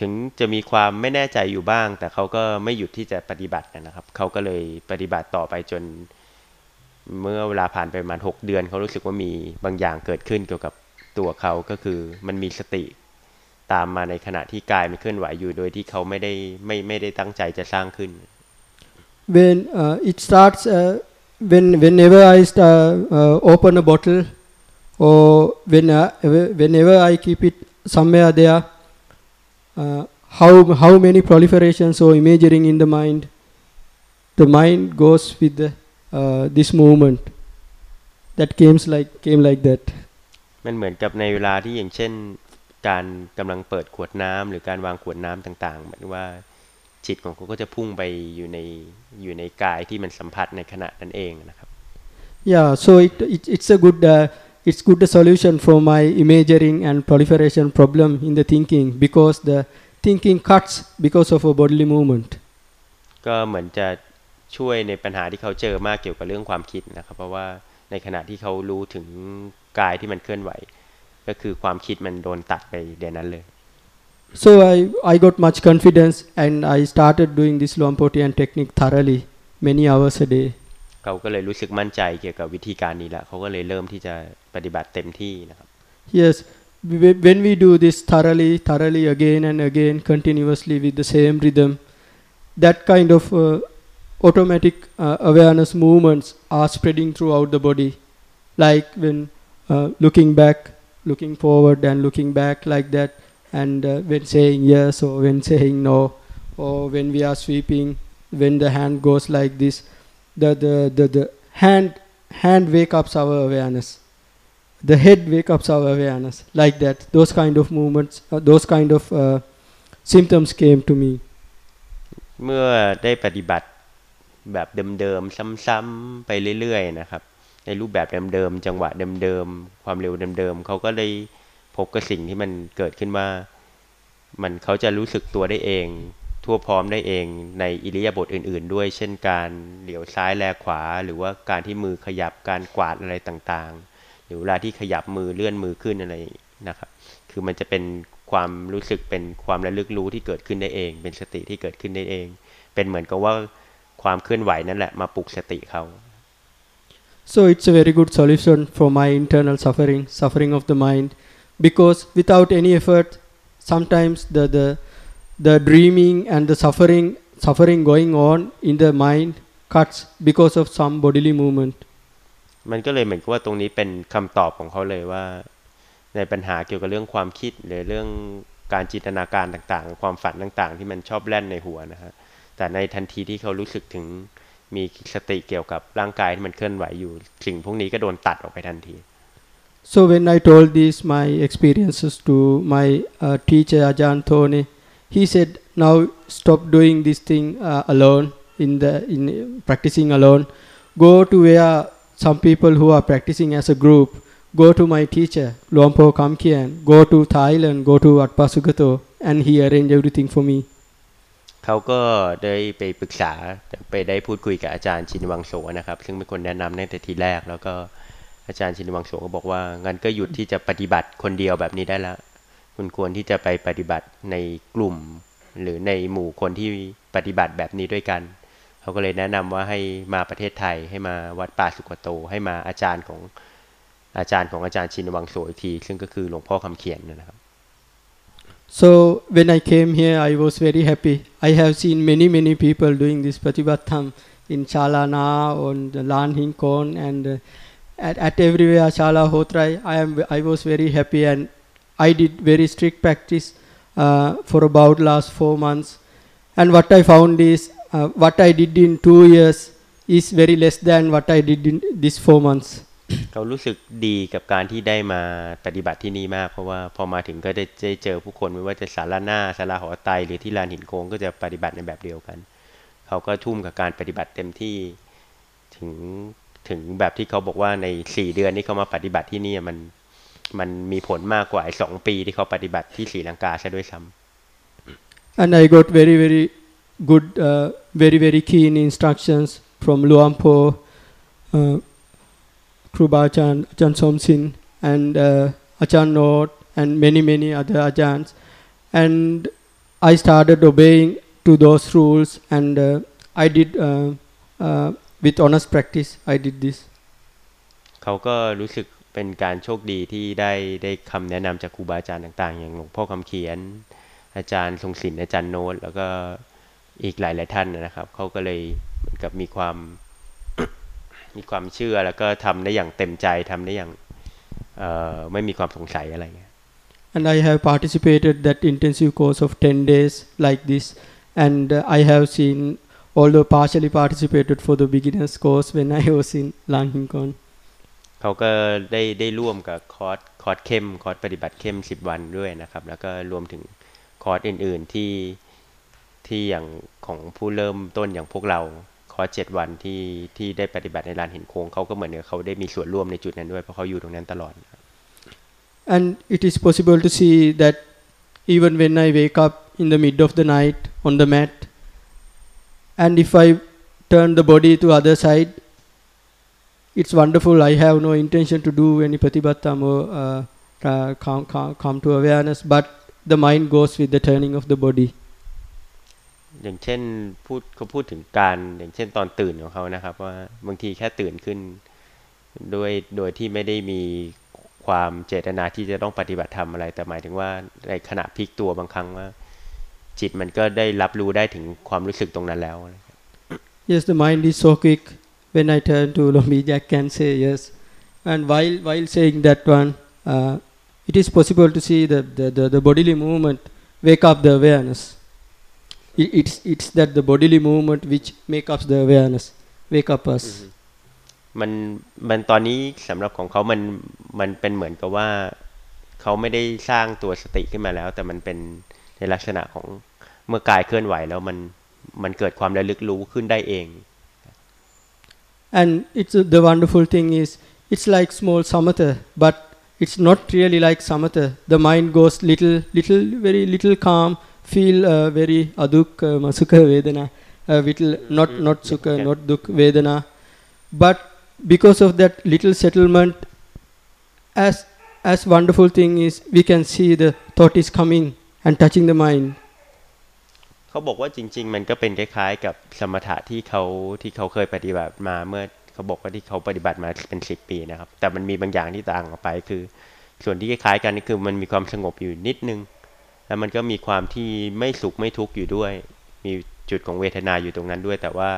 ถึงจะมีความไม่แน่ใจอยู่บ้าง แต่เขาก็ไม่หยุดที่จะปฏิบัตินะครับ เขาก็เลยปฏิบัติต่อไปจน เมื่อเวลาผ่านไปประมาณหกเดือน เขารู้สึกว่ามีบางอย่างเกิดขึ้นเกี่ยวกับตัวเขาก็คือมันมีสติตามมาในขณะที่กายมันเคลื่อนไหวอยู่โดยที่เขาไม่ได้ไม่ไม่ได้ตั้งใจจะสร้างขึ้น
when uh, it starts uh, when whenever I sta- uh, open a bottle or when uh, whenever I keep it somewhere there uh, how how many proliferations or imagining in the mind the mind goes with the, uh, this movement that came like came like that
มันเหมือนกับในเวลาที่อย่างเช่นการกำลังเปิดขวดน้ำหรือการวางขวดน้ำต่างๆเหมือนว่าจิตของเขาก็จะพุ่งไปอยู่ในอยู่ในกายที่มันสัมผัสในขณะนั้นเองนะครับ
Yeah, so it, it it's a good uh, it's good a solution for my imagining and proliferation problem in the thinking because the thinking cuts because of a bodily movement.
ก็เหมือนจะช่วยในปัญหาที่เขาเจอมากเกี่ยวกับเรื่องความคิดนะครับ เพราะว่าในขณะที่เขารู้ถึงกายที่มันเคลื่อนไหว ก็คือความคิดมันโดนตัดไปเดี๋ยวนั้นเลย
So I I got much confidence and I started doing this Lompotian technique thoroughly, many hours a day.
เขาก็เลยรู้สึกมั่นใจเกี่ยวกับวิธีการนี้ละเขาก็เลยเริ่มที่จะปฏิบัติเต็มที่นะครับ
Yes, w- when we do this thoroughly, thoroughly again and again, continuously with the same rhythm, that kind of uh, automatic uh, awareness movements are spreading throughout the body, like when uh, looking back, looking forward, and looking back like that, and uh, when saying yes or when saying no, or when we are sweeping, when the hand goes like this, the the the, the hand hand wake ups our awareness the head wake ups our awareness like that those kind of movements uh, those kind of uh, symptoms came to me
เมื่อได้ปฏิบัติแบบเดิมๆ ซ้ำๆ ไปเรื่อยๆ นะครับ ในรูปแบบเดิมๆ จังหวะเดิมๆ ความเร็วเดิมๆ เขาก็ได้พบกับสิ่งที่มันเกิดขึ้นว่า มันเขาจะรู้สึกตัวได้เอง ทั่วพร้อมได้เองในอิริยาบถอื่น ๆ ด้วย เช่นการเหลียวซ้ายแลขวา หรือว่าการที่มือขยับการกวาดอะไรต่างๆ หรือเวลาที่ขยับมือเลื่อนมือขึ้นอะไรนะครับ คือมันจะเป็นความรู้สึกเป็นความระลึกรู้ที่เกิดขึ้นได้เอง เป็นสติที่เกิดขึ้นได้เอง เป็นเหมือนกับว่าความเคลื่อนไหวนั่นแหละมาปลุกสติเขา
so it's a very good solution for my internal suffering suffering of the mind because without any effort sometimes the the the dreaming and the suffering suffering going on in the mind cuts because of some bodily movement
มันก็เลยเหมือนกับว่าตรงนี้เป็นคำตอบของเขาเลยว่า ในปัญหาเกี่ยวกับเรื่องความคิดหรือเรื่องการจินตนาการต่างๆ ความฝันต่างๆ ที่มันชอบแล่นในหัวนะฮะแต่ในทันทีที่เขารู้สึกถึงมีสติเกี่ยวกับร่างกายที่มันเคลื่อนไหวอยู่สิ่งพวกนี้ก็โดนตัดออกไปทันที
So when I told these my experiences to my uh, teacher Ajahn Thone, he said, "Now stop doing this thing uh, alone in the in practicing alone. Go to where some people who are practicing as a group. Go to my teacher Luampo Kamkian. Go to Thailand. Go to Atpa Sugato, and he arranged everything for me."
เขาก็ได้ไปปรึกษาไปได้พูดคุยกับอาจารย์ชินวังโสนะครับ ซึ่งเป็นคนแนะนำตั้งแต่ทีแรก แล้วก็อาจารย์ชินวังโสก็บอกว่างั้นก็หยุดที่จะปฏิบัติคนเดียวแบบนี้ได้แล้ว คุณควรที่จะไปปฏิบัติในกลุ่ม หรือในหมู่คนที่ปฏิบัติแบบนี้ด้วยกัน เขาก็เลยแนะนำว่าให้มาประเทศไทยให้มาวัดป่าสุกโต ให้มาอาจารย์ของอาจารย์ของอาจารย์ชินวังโสอีกทีซึ่งก็คือหลวงพ่อคำเขียนนะครับ
so when I came here I was very happy I have seen many many people doing this patibatam in Chalana on Lan Hinkon and at, at everywhere Chala Hotrai I am I was very happy and I did very strict practice uh, for about last four months. And what I found is uh, what I did in two years is very less than what I did in these four months.
เขารู้สึกดีกับการที่ได้มาปฏิบัติที่นี่มาก เพราะว่าพอมาถึงก็ได้เจอผู้คนไม่ว่าจะสาราหน้าสาราหอไตหรือที่ลานหินโค้งก็จะปฏิบัติในแบบเดียวกัน เขาก็ทุ่มกับการปฏิบัติเต็มที่ถึงถึงแบบที่เขาบอกว่าในสี่เดือนที่เขามาปฏิบัติที่นี่มัน มันมีผลมากกว่าไอ้สองปีที่เขาปฏิบัติที่ศรีลังกาซะด้วยซ้ำ
and I got very very good uh, very very keen instructions from Luampo uh, Krubachan Achan Somsin and uh, Achan Not and many many other Ajans and I started obeying to those rules and uh, I did uh, uh, with honest practice I did this
เขาก็รู้สึก เป็นการโชคดีที่ได้ได้คำแนะนำจากครูบาอาจารย์ต่าง ๆ อย่างหลวงพ่อคำเขียน อาจารย์ทรงศิลป์อาจารย์โน้ตแล้วก็อีกหลาย ๆ ท่านนะครับเขาก็เลยเหมือนกับมีความมีความเชื่อแล้วก็ทำได้อย่างเต็มใจทำได้อย่างไม่มีความสงสัยอะไร
and I have participated that intensive course of 10 days like this and uh, I have seen although partially participated for the beginners course when I was in Langhingkon.
เขาก็ได้ได้ร่วมกับคอร์สคอร์สเข้มคอร์สปฏิบัติเข้ม 10 วันด้วยนะครับ แล้วก็รวมถึงคอร์สอื่น ๆที่ที่อย่างของผู้เริ่มต้นอย่างพวกเราคอร์สเจ็ดวันที่ที่ได้ปฏิบัติในลานหินโค้งเขาก็เหมือนกับเขาได้มีส่วนร่วมในจุดนั้นด้วยเพราะเขาอยู่ตรงนั้นตลอด
and it is possible to see that even when I wake up in the mid of the night on the mat and if I turn the body to other side it's wonderful I have no intention to do any patibatam or uh, uh, come, come, come to awareness but the mind goes with the turning of the body
อย่างเช่นพูดเขาพูดถึงการอย่างเช่นตอนตื่นของเขานะครับ ว่าบางทีแค่ตื่นขึ้นด้วยโดยที่ไม่ได้มีความเจตนาที่จะต้องปฏิบัติธรรมอะไร แต่หมายถึงว่าในขณะพลิกตัวบางครั้งว่า จิตมันก็ได้รับรู้ได้ถึงความรู้สึกตรงนั้นแล้ว
yes the mind is so quick when I turn to Lombija can say yes and while while saying that one uh, it is possible to see the, the, the, the bodily movement wake up the awareness it, it's it's that the bodily movement which make up the awareness wake up us
มันมันตอนนี้สำหรับของเขามันมันเป็นเหมือนกับว่าเขาไม่ได้สร้างตัวสติขึ้นมาแล้ว แต่มันเป็นในลักษณะของเมื่อกายเคลื่อนไหวแล้วมันมันเกิดความระลึกรู้ขึ้นได้เอง
and it's uh, the wonderful thing is it's like small samatha but it's not really like samatha. The mind goes little little very little calm feel uh, very aduk uh, masukha vedana uh, little not not sukha not duk vedana. But because of that little settlement as as wonderful thing is we can see the thought is coming and touching the mind
เขาบอกว่าจริง ๆ มันก็เป็นคล้ายๆ กับสมถะที่เขาที่เขาเคยปฏิบัติมาเมื่อเขาบอกว่าที่เขาปฏิบัติมาเป็นสิบปีนะครับ แต่มันมีบางอย่างที่ต่างออกไปคือ ส่วนที่คล้ายๆกันนี่คือมันมีความสงบอยู่นิดนึง แล้วมันก็มีความที่ไม่สุขไม่ทุกข์อยู่ด้วย มีจุดของเวทนาอยู่ตรงนั้นด้วย แต่ว่า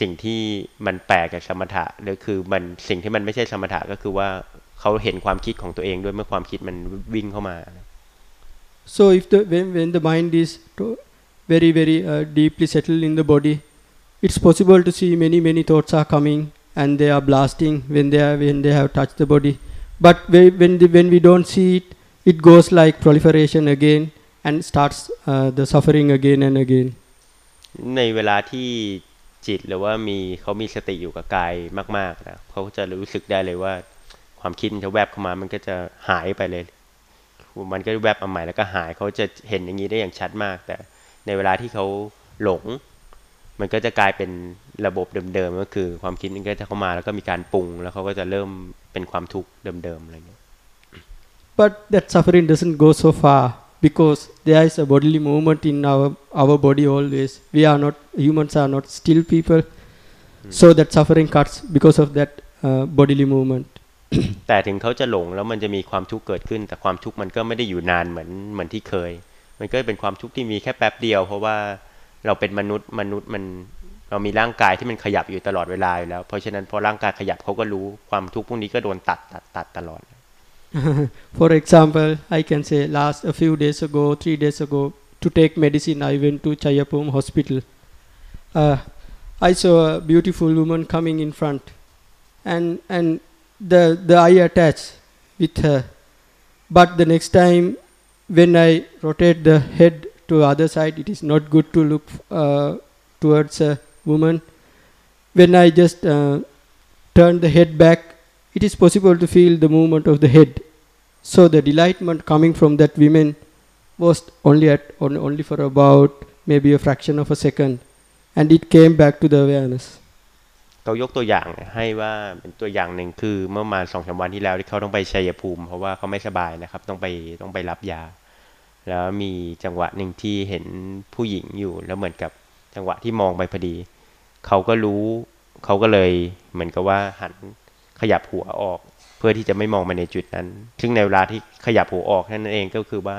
สิ่งที่มันแปลกกับสมถะหรือคือมันสิ่งที่มันไม่ใช่สมถะก็คือว่าเขาเห็นความคิดของตัวเองด้วยเมื่อความคิดมันวิ่งเข้ามา
So if the when, when the mind is to very very uh, deeply settled in the body, it's possible to see many many thoughts are coming and they are blasting when they are when they have touched the body. But we- when the, when we don't see it, it goes like proliferation again and starts uh, the suffering again and again.
ในเวลาที่จิตหรือว่ามีเขามีสติอยู่กับกายมากๆนะเขาจะรู้สึกได้เลยว่า ความคิดมันจะแวบเข้ามามันก็จะหายไปเลย มันก็แวบมาใหม่แล้วก็หายเขาจะเห็นอย่างนี้ได้อย่างชัดมาก แต่ ในเวลาที่เขาหลง มันก็จะกลายเป็นระบบเดิมๆก็คือ ความคิดมันก็จะเข้ามาแล้วก็มีการปรุง แล้วเขาก็จะเริ่มเป็นความทุกข์เดิมๆอะไรอย่างเงี้ย
But that suffering doesn't go so far because there is a bodily movement in our our body always. We are not humans are not still people, so that suffering cuts because of that uh, bodily movement.
แต่ถึงเขาจะหลงแล้วมันจะมีความทุกข์เกิดขึ้น แต่ความทุกข์มันก็ไม่ได้อยู่นานเหมือนเหมือนที่เคย มันก็เป็นความทุกข์ที่มีแค่แป๊บเดียว เพราะว่าเราเป็นมนุษย์มนุษย์มันเรามีร่างกายที่มันขยับอยู่ตลอดเวลาอยู่แล้ว เพราะฉะนั้นพอร่างกายขยับเขาก็รู้ความทุกข์พวกนี้ก็โดนตัดตัดตัดตลอด
For example, I can say last a few days ago, three days ago, to take medicine, I went to Chayapum hospital. Uh, I saw a beautiful woman coming in front, and and the the eye attached with her. But the next time, when I rotate the head to other side, it is not good to look uh, towards a woman. When I just uh, turn the head back, it is possible to feel the movement of the head. So the delightment coming from that woman was only at on, only for about maybe a fraction of a second, and it came back to the awareness.
เขายกตัวอย่างให้ว่าเป็นตัวอย่างหนึ่งคือเมื่อมาสองสามวันที่แล้วที่เขาต้องไปชัยภูมิ เพราะว่าเขาไม่สบายนะครับ ต้องไปต้องไปรับยา แล้วมีจังหวะหนึ่งที่เห็นผู้หญิงอยู่แล้วเหมือนกับจังหวะที่มองไปพอดี เขาก็รู้เขาก็เลยเหมือนกับว่าหันขยับหัวออก เพื่อที่จะไม่มองไปในจุดนั้น ซึ่งในเวลาที่ขยับหัวออกนั่นเองก็คือว่า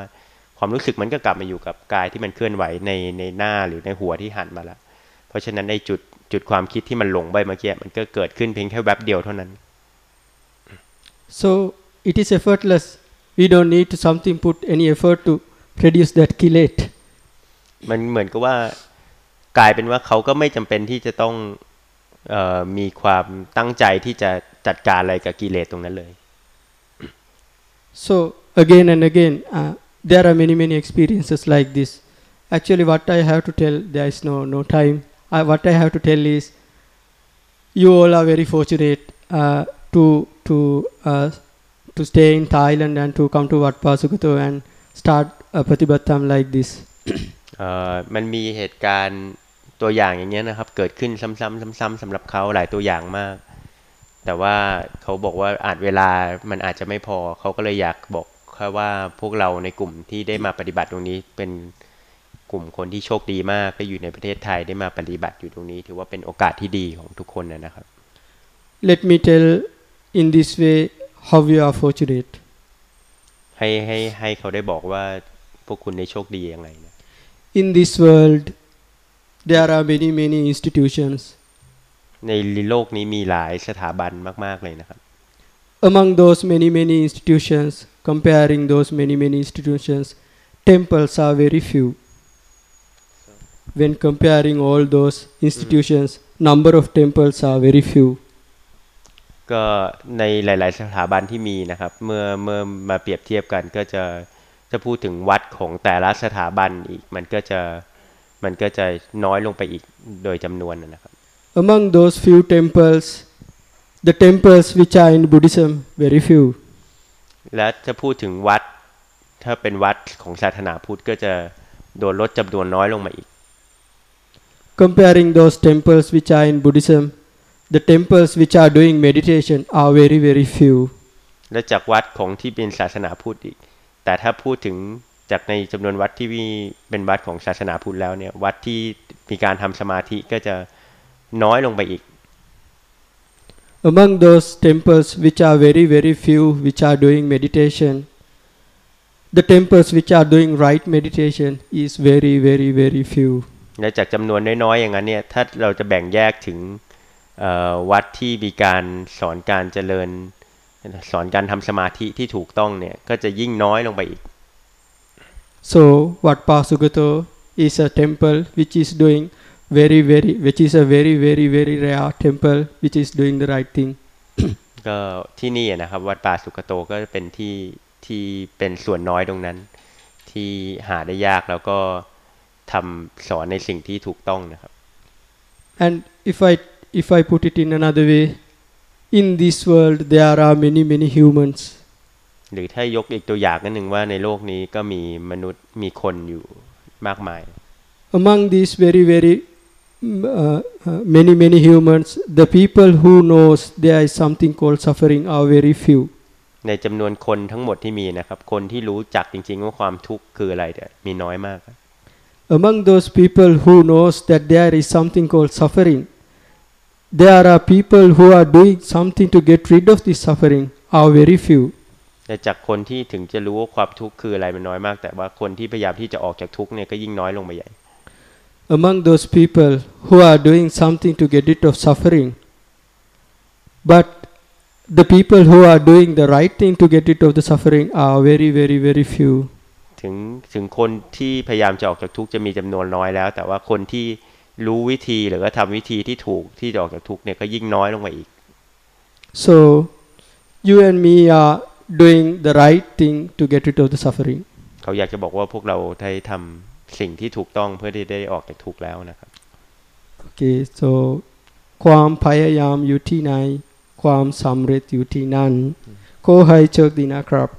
ความรู้สึกมันก็กลับมาอยู่กับกายที่มันเคลื่อนไหวในในหน้าหรือในหัวที่หันมาแล้วเพราะฉะนั้นในจุดจุดความคิดที่มันหลงไปเมื่อกี้มันก็เกิดขึ้นเพียงแค่แวบเดียวเท่านั้น
So it is effortless. We don't need to something put any effort to reduce that kilate.
มันเหมือนกับว่ากลายเป็นว่าเขาก็ไม่จำเป็นที่จะต้องเออมีความตั้งใจที่จะจัดการอะไรกับกิเลสตรงนั้นเลย
So again and again, uh, there are many many experiences like this. Actually, what I have to tell, there is no no time. I, what I have to tell is, you all are very fortunate uh, to to uh, to stay in Thailand and to come to Wat Pa Sukato and start a Pratibatam like this.
เอ่อมันมีเหตุการณ์ตัวอย่างอย่างเงี้ยนะครับ เกิดขึ้นซ้ำๆซ้ำๆสำหรับเขาหลายตัวอย่างมาก แต่ว่าเขาบอกว่าอาจเวลามันอาจจะไม่พอ เขาก็เลยอยากบอกแค่ว่าพวกเราในกลุ่มที่ได้มาปฏิบัติตรงนี้เป็นกลุ่มคนที่โชคดีมากได้อยู่ในประเทศไทยได้มาปฏิบัติอยู่ตรงนี้ ถือว่าเป็นโอกาสที่ดีของทุกคนนะครับ
Let me tell in this way how we are fortunate.
ให้ให้ให้เขาได้บอกว่า พวกคุณได้โชคดียังไงนะ
In this world, there are many many institutions.
ในโลกนี้มีหลายสถาบันมาก ๆ เลยนะครับ
Among those many many institutions, comparing those many many institutions, temples are very few. When comparing all those institutions, number of temples are very few.
ก็ในหลาย ๆ สถาบันที่มีนะครับ เมื่อเมื่อมาเปรียบเทียบกันก็จะ จะพูดถึงวัดของแต่ละสถาบันอีกมันก็จะมันก็จะน้อยลงไปอีกโดยจำนวนนะครับ
Among those few temples, the temples which are in Buddhism, very few.
และจะพูดถึงวัด ถ้าเป็นวัดของศาสนาพุทธก็จะโดนลดจำนวนน้อยลงมาอีก
Comparing those temples which are in Buddhism, the temples which are doing meditation are very very few.
และจากวัดของที่เป็นศาสนาพุทธอีก แต่ถ้าพูดถึงจากในจำนวนวัดที่มีเป็นวัดของศาสนาพุทธแล้วเนี่ย วัดที่มีการทำสมาธิก็จะน้อยลงไปอีก
Among those temples which are very very few which are doing meditation, the temples which are doing right meditation is very very very few.
และจากจำนวนน้อยๆอย่างนั้นเนี่ย ถ้าเราจะแบ่งแยกถึงเอ่อวัดที่มีการสอนการเจริญ สอนการทำสมาธิที่ถูกต้องเนี่ยก็จะยิ่งน้อยลงไปอีก
So Wat Pasugato is a temple which is doing very very which is a very very very rare temple which is doing the right thing.
ก็ที่นี่อะนะครับวัดป่าสุกโตก็เป็นที่ที่เป็นส่วนน้อยตรงนั้น ที่หาได้ยากแล้วก็ทำสอนในสิ่งที่ถูกต้องนะครับ
And if I if I put it in another way, in this world there are many many humans.
หรือถ้ายกอีกตัวอย่างนิดหนึ่งว่าในโลกนี้ก็มีมนุษย์มีคนอยู่มากมาย
Among these very very mm, uh, uh, many many humans, the people who knows there is something called suffering are very few.
ในจำนวนคนทั้งหมดที่มีนะครับ คนที่รู้จักจริงๆว่าความทุกข์คืออะไรเนี่ยมีน้อยมากครับ
Among those people who knows that there is something called suffering, there are people who are doing something to get rid of this suffering are very few.
แต่จากคนที่ถึงจะรู้ว่าความทุกข์คืออะไรมันน้อยมาก แต่ว่าคนที่พยายามที่จะออกจากทุกข์เนี่ยก็ยิ่งน้อยลงไปใหญ่
Among those people who are doing something to get rid of suffering, but the people who are doing the right thing to get rid of the suffering are very very very few.
ถึงถึงคนที่พยายามจะออกจากทุกข์จะมีจำนวนน้อยแล้ว แต่ว่าคนที่ รู้วิธีหรือว่าทำวิธีที่ถูกที่จะออกจากทุกข์เนี่ยก็ยิ่งน้อยลงไปอีก
So, you and me are doing the right thing to get rid of the suffering.
เขาอยากจะบอกว่าพวกเราได้ทำสิ่งที่ถูกต้องเพื่อที่ได้ออกจากทุกข์แล้วนะครับ
Okay, so ความพยายามอยู่ที่ไหน ความสำเร็จอยู่ที่นั่นขอให้โชคดีนะครับ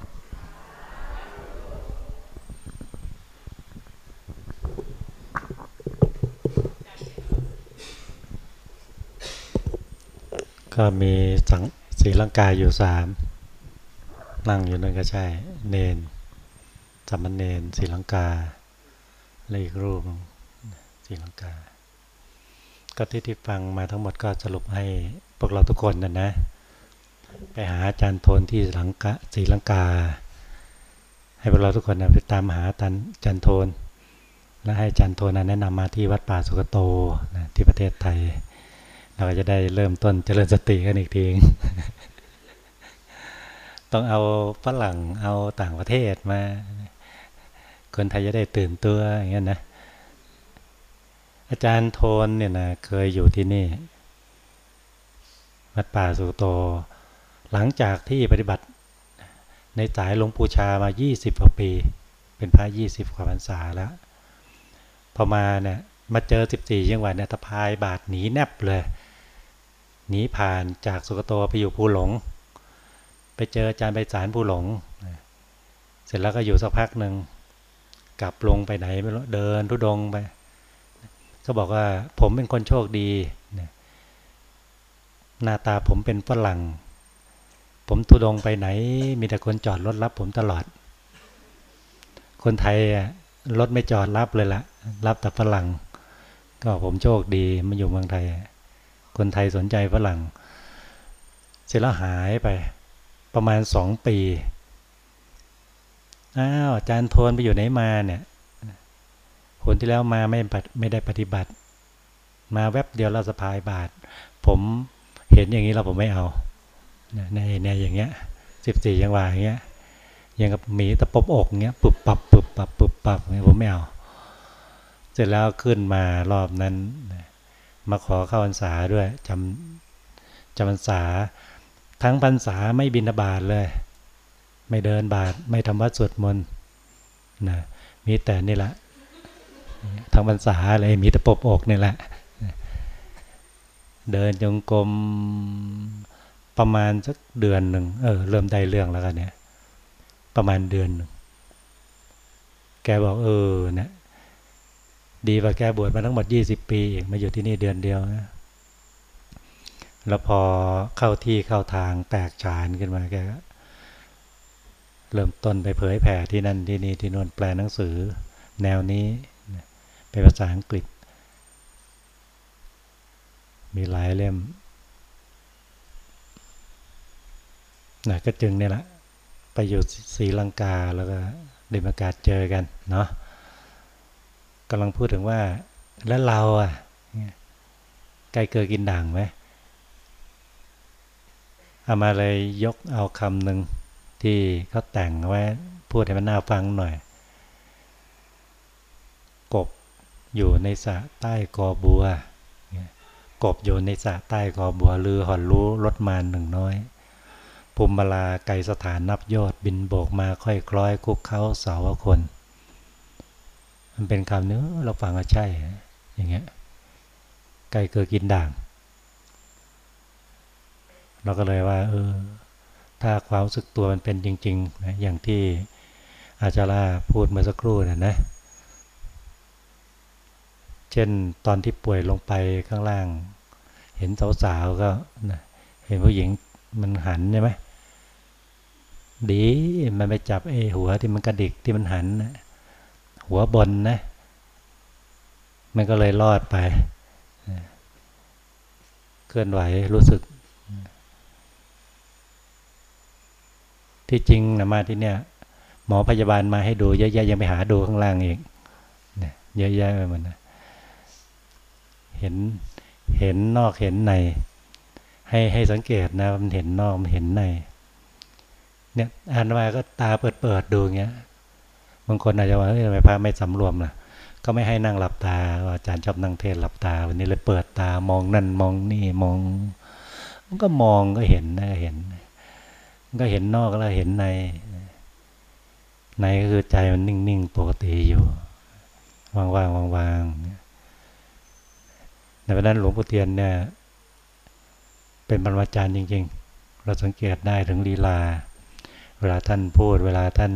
ก็มีสังสีลังกาอยู่สามนั่งอยู่นั่นก็ใช่ เนนสามเณรสีลังกาและอีกรูปสีลังกา ก็ที่ที่ฟังมาทั้งหมดก็สรุปให้พวกเราทุกคนนะนะ ไปหาอาจารย์โทนที่ศรีลังกาศรีลังกา ให้พวกเราทุกคนนะไปตามหาอาจารย์อาจารย์โทนและให้อาจารย์โทนนะแนะนำมาที่วัดป่าสุกโตนะที่ประเทศไทย เราก็จะได้เริ่มต้นเจริญสติกันอีกที ต้องเอาฝรั่งเอาต่างประเทศมา คนไทยจะได้ตื่นตัวอย่างเงี้นะ อาจารย์โทนเนี่ยนะเคยอยู่ที่นี่วัดป่าสุโต หลังจากที่ปฏิบัติในสายหลวงปู่ชามา 20 กว่าปี เป็นพระ 20 กว่าพรรษาแล้ว พอมาเนี่ยมาเจอ 14 จังหวัดเนี่ยตะพายบาทหนีแนบเลย หนีผ่านจากสุกโตไปอยู่ภูหลง ไปเจออาจารย์ไปสารภูหลง เสร็จแล้วก็อยู่สักพักหนึ่งกลับลงไปไหนไม่รู้เดินทุดงไป ก็บอกว่าผมเป็นคนโชคดี หน้าตาผมเป็นฝรั่ง ผมทุดงไปไหน มีแต่คนจอดรถรับผมตลอด คนไทยรถไม่จอดรับเลยละรับแต่ฝรั่ง ก็ผมโชคดีมาอยู่เมืองไทย คนไทยสนใจฝรั่ง เสร็จแล้วหายไปประมาณสองปี อ้าวอาจารย์โทนไปอยู่ไหนมาเนี่ยคนที่แล้วมาไม่ไม่ได้ปฏิบัติ มาแวบเดียวเราสะพายบาท ผมเห็นอย่างนี้เราผมไม่เอานี่ยในในอย่างเงี้ยสิบสี่จังหวะอย่างเงี้ยอย่างกับหมีตะปบอกเงี้ยปุบปับปุบปับปุบปับเงี้ยผมไม่เอา เสร็จแล้วขึ้นมารอบนั้น มาขอเข้าพรรษาด้วยจำจำพรรษา ทั้งพรรษาไม่บินบาตเลย ไม่เดินบาทไม่ทำวัดสวดมนต์นะมีแต่นี่แหละทั้งพรรษาเลยมีแต่ปบอกนี่แหละ เดินจงกรมประมาณสักเดือนหนึ่งเออเริ่มได้เรื่องแล้วกันเนี่ย ประมาณเดือนหนึ่งแกบอกเออเนี่ย ดีกว่าแกบวชมาทั้งหมดยี่สิบปีอีกมาอยู่ที่นี่เดือนเดียวนะแล้วพอเข้าที่เข้าทางแตกฉานขึ้นมาแกเริ่มต้นไปเผยแผ่ที่นั่นที่นี่ที่นวนแปลหนังสือ แนวนี้เป็นภาษาอังกฤษ มีหลายเล่มนะก็จึงเนี่ยแหละไปอยู่ศรีลังกาแล้วก็ได้มีโอกาเจอกันเนาะ กำลังพูดถึงว่า แล้วเราอะใกล้เกิดกินด่างไหมเอามาเลยยกเอาคำหนึ่งที่เขาแต่งไว้ พูดให้มันน่าฟังหน่อย กบอยู่ในสระใต้กอบัว กบอยู่ในสระใต้กอบัวลือหอนรู้รถมานหนึ่งน้อยภูมิบาลาไกลสถานนับยอดบินโบกมาค่อยคล้อยคุกเขาสาวคน มันเป็นคำเนื้อเราฟังก็ใช่ อย่างเงี้ยไก่เกิดกินด่าง เราก็เลยว่า เออ ถ้าความรู้สึกตัวมันเป็นจริงๆนะอย่างที่อาจารย์พูดเมื่อสักครู่นะนะ เช่นตอนที่ป่วยลงไปข้างล่าง เห็นสาวๆก็นะเห็นผู้หญิงมันหันใช่ไหมดีมันไปจับไอ้หัวที่มันกระดิกที่มันหันนะ หัวบนนะ มันก็เลยรอดไป เคลื่อนไหวรู้สึก ที่จริงนะมาที่เนี่ย หมอพยาบาลมาให้ดูเยอะแยะยังไปหาดูข้างล่างอีกเนี่ยเยอะแยะไปหมดนะเห็นเห็นนอกเห็นใน ให้ให้สังเกตนะมันเห็นนอกมันเห็นในเนี่ยอ่านมาก็ตาเปิดเปิดดูเงี้ย บางคนอาจจะว่าเฮ้ยทำไมพระไม่สำรวมล่ะ ก็ไม่ให้นั่งหลับตา อาจารย์ชอบนั่งเทศหลับตา วันนี้เลยเปิดตามองนั่นมองนี่มอง มันก็มองก็เห็นนะเห็น ก็เห็นนอกแล้วเห็นใน ในก็คือใจมันนิ่งๆปกติอยู่ ว่างๆว่างๆในวันนั้นหลวงปู่เทียนเนี่ย เป็นบรรพจารย์จริง ๆ เราสังเกตได้ถึงลีลา เวลาท่านพูด เวลาท่าน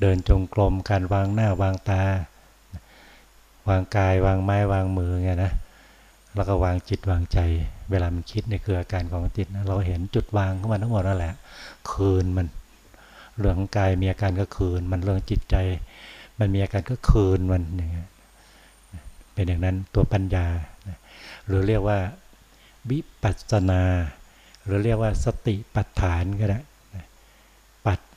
เดินจงกรมการวางหน้าวางตา วางกายวางไม้วางมือไงนะแล้วก็วางจิตวางใจ เวลามันคิดในคืออาการของจิตนะเราเห็นจุดวางของมันทั้งหมดนั่นแหละ คืนมันเรื่องของกายมีอาการก็คืน มันเรื่องจิตใจ มันมีอาการก็คืนมันอย่างเงี้ยเป็นอย่างนั้นตัวปัญญา หรือเรียกว่าวิปัสสนา หรือเรียกว่าสติปัฏฐานก็ได้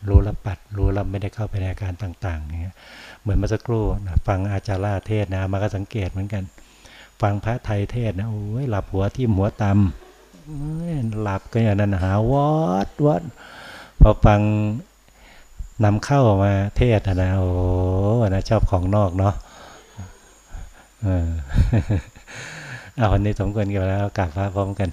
รู้ละปัด รู้ละไม่ได้เข้าไปในอาการต่างๆอย่างเงี้ยเหมือนเมื่อสักครู่นะฟังอาจารย์เทศนะมาก็สังเกตเหมือนกัน ฟังพระไทยเทศนะโอ้ยหลับหัวที่หัวตำหลับก็อย่างนั้นหาวอดวอดพอฟังนำเข้ามาเทศนะโอ้นะชอบของนอกเนาะเออเอาวันนี้สมควรกันแล้วกลับพระพร้อมกัน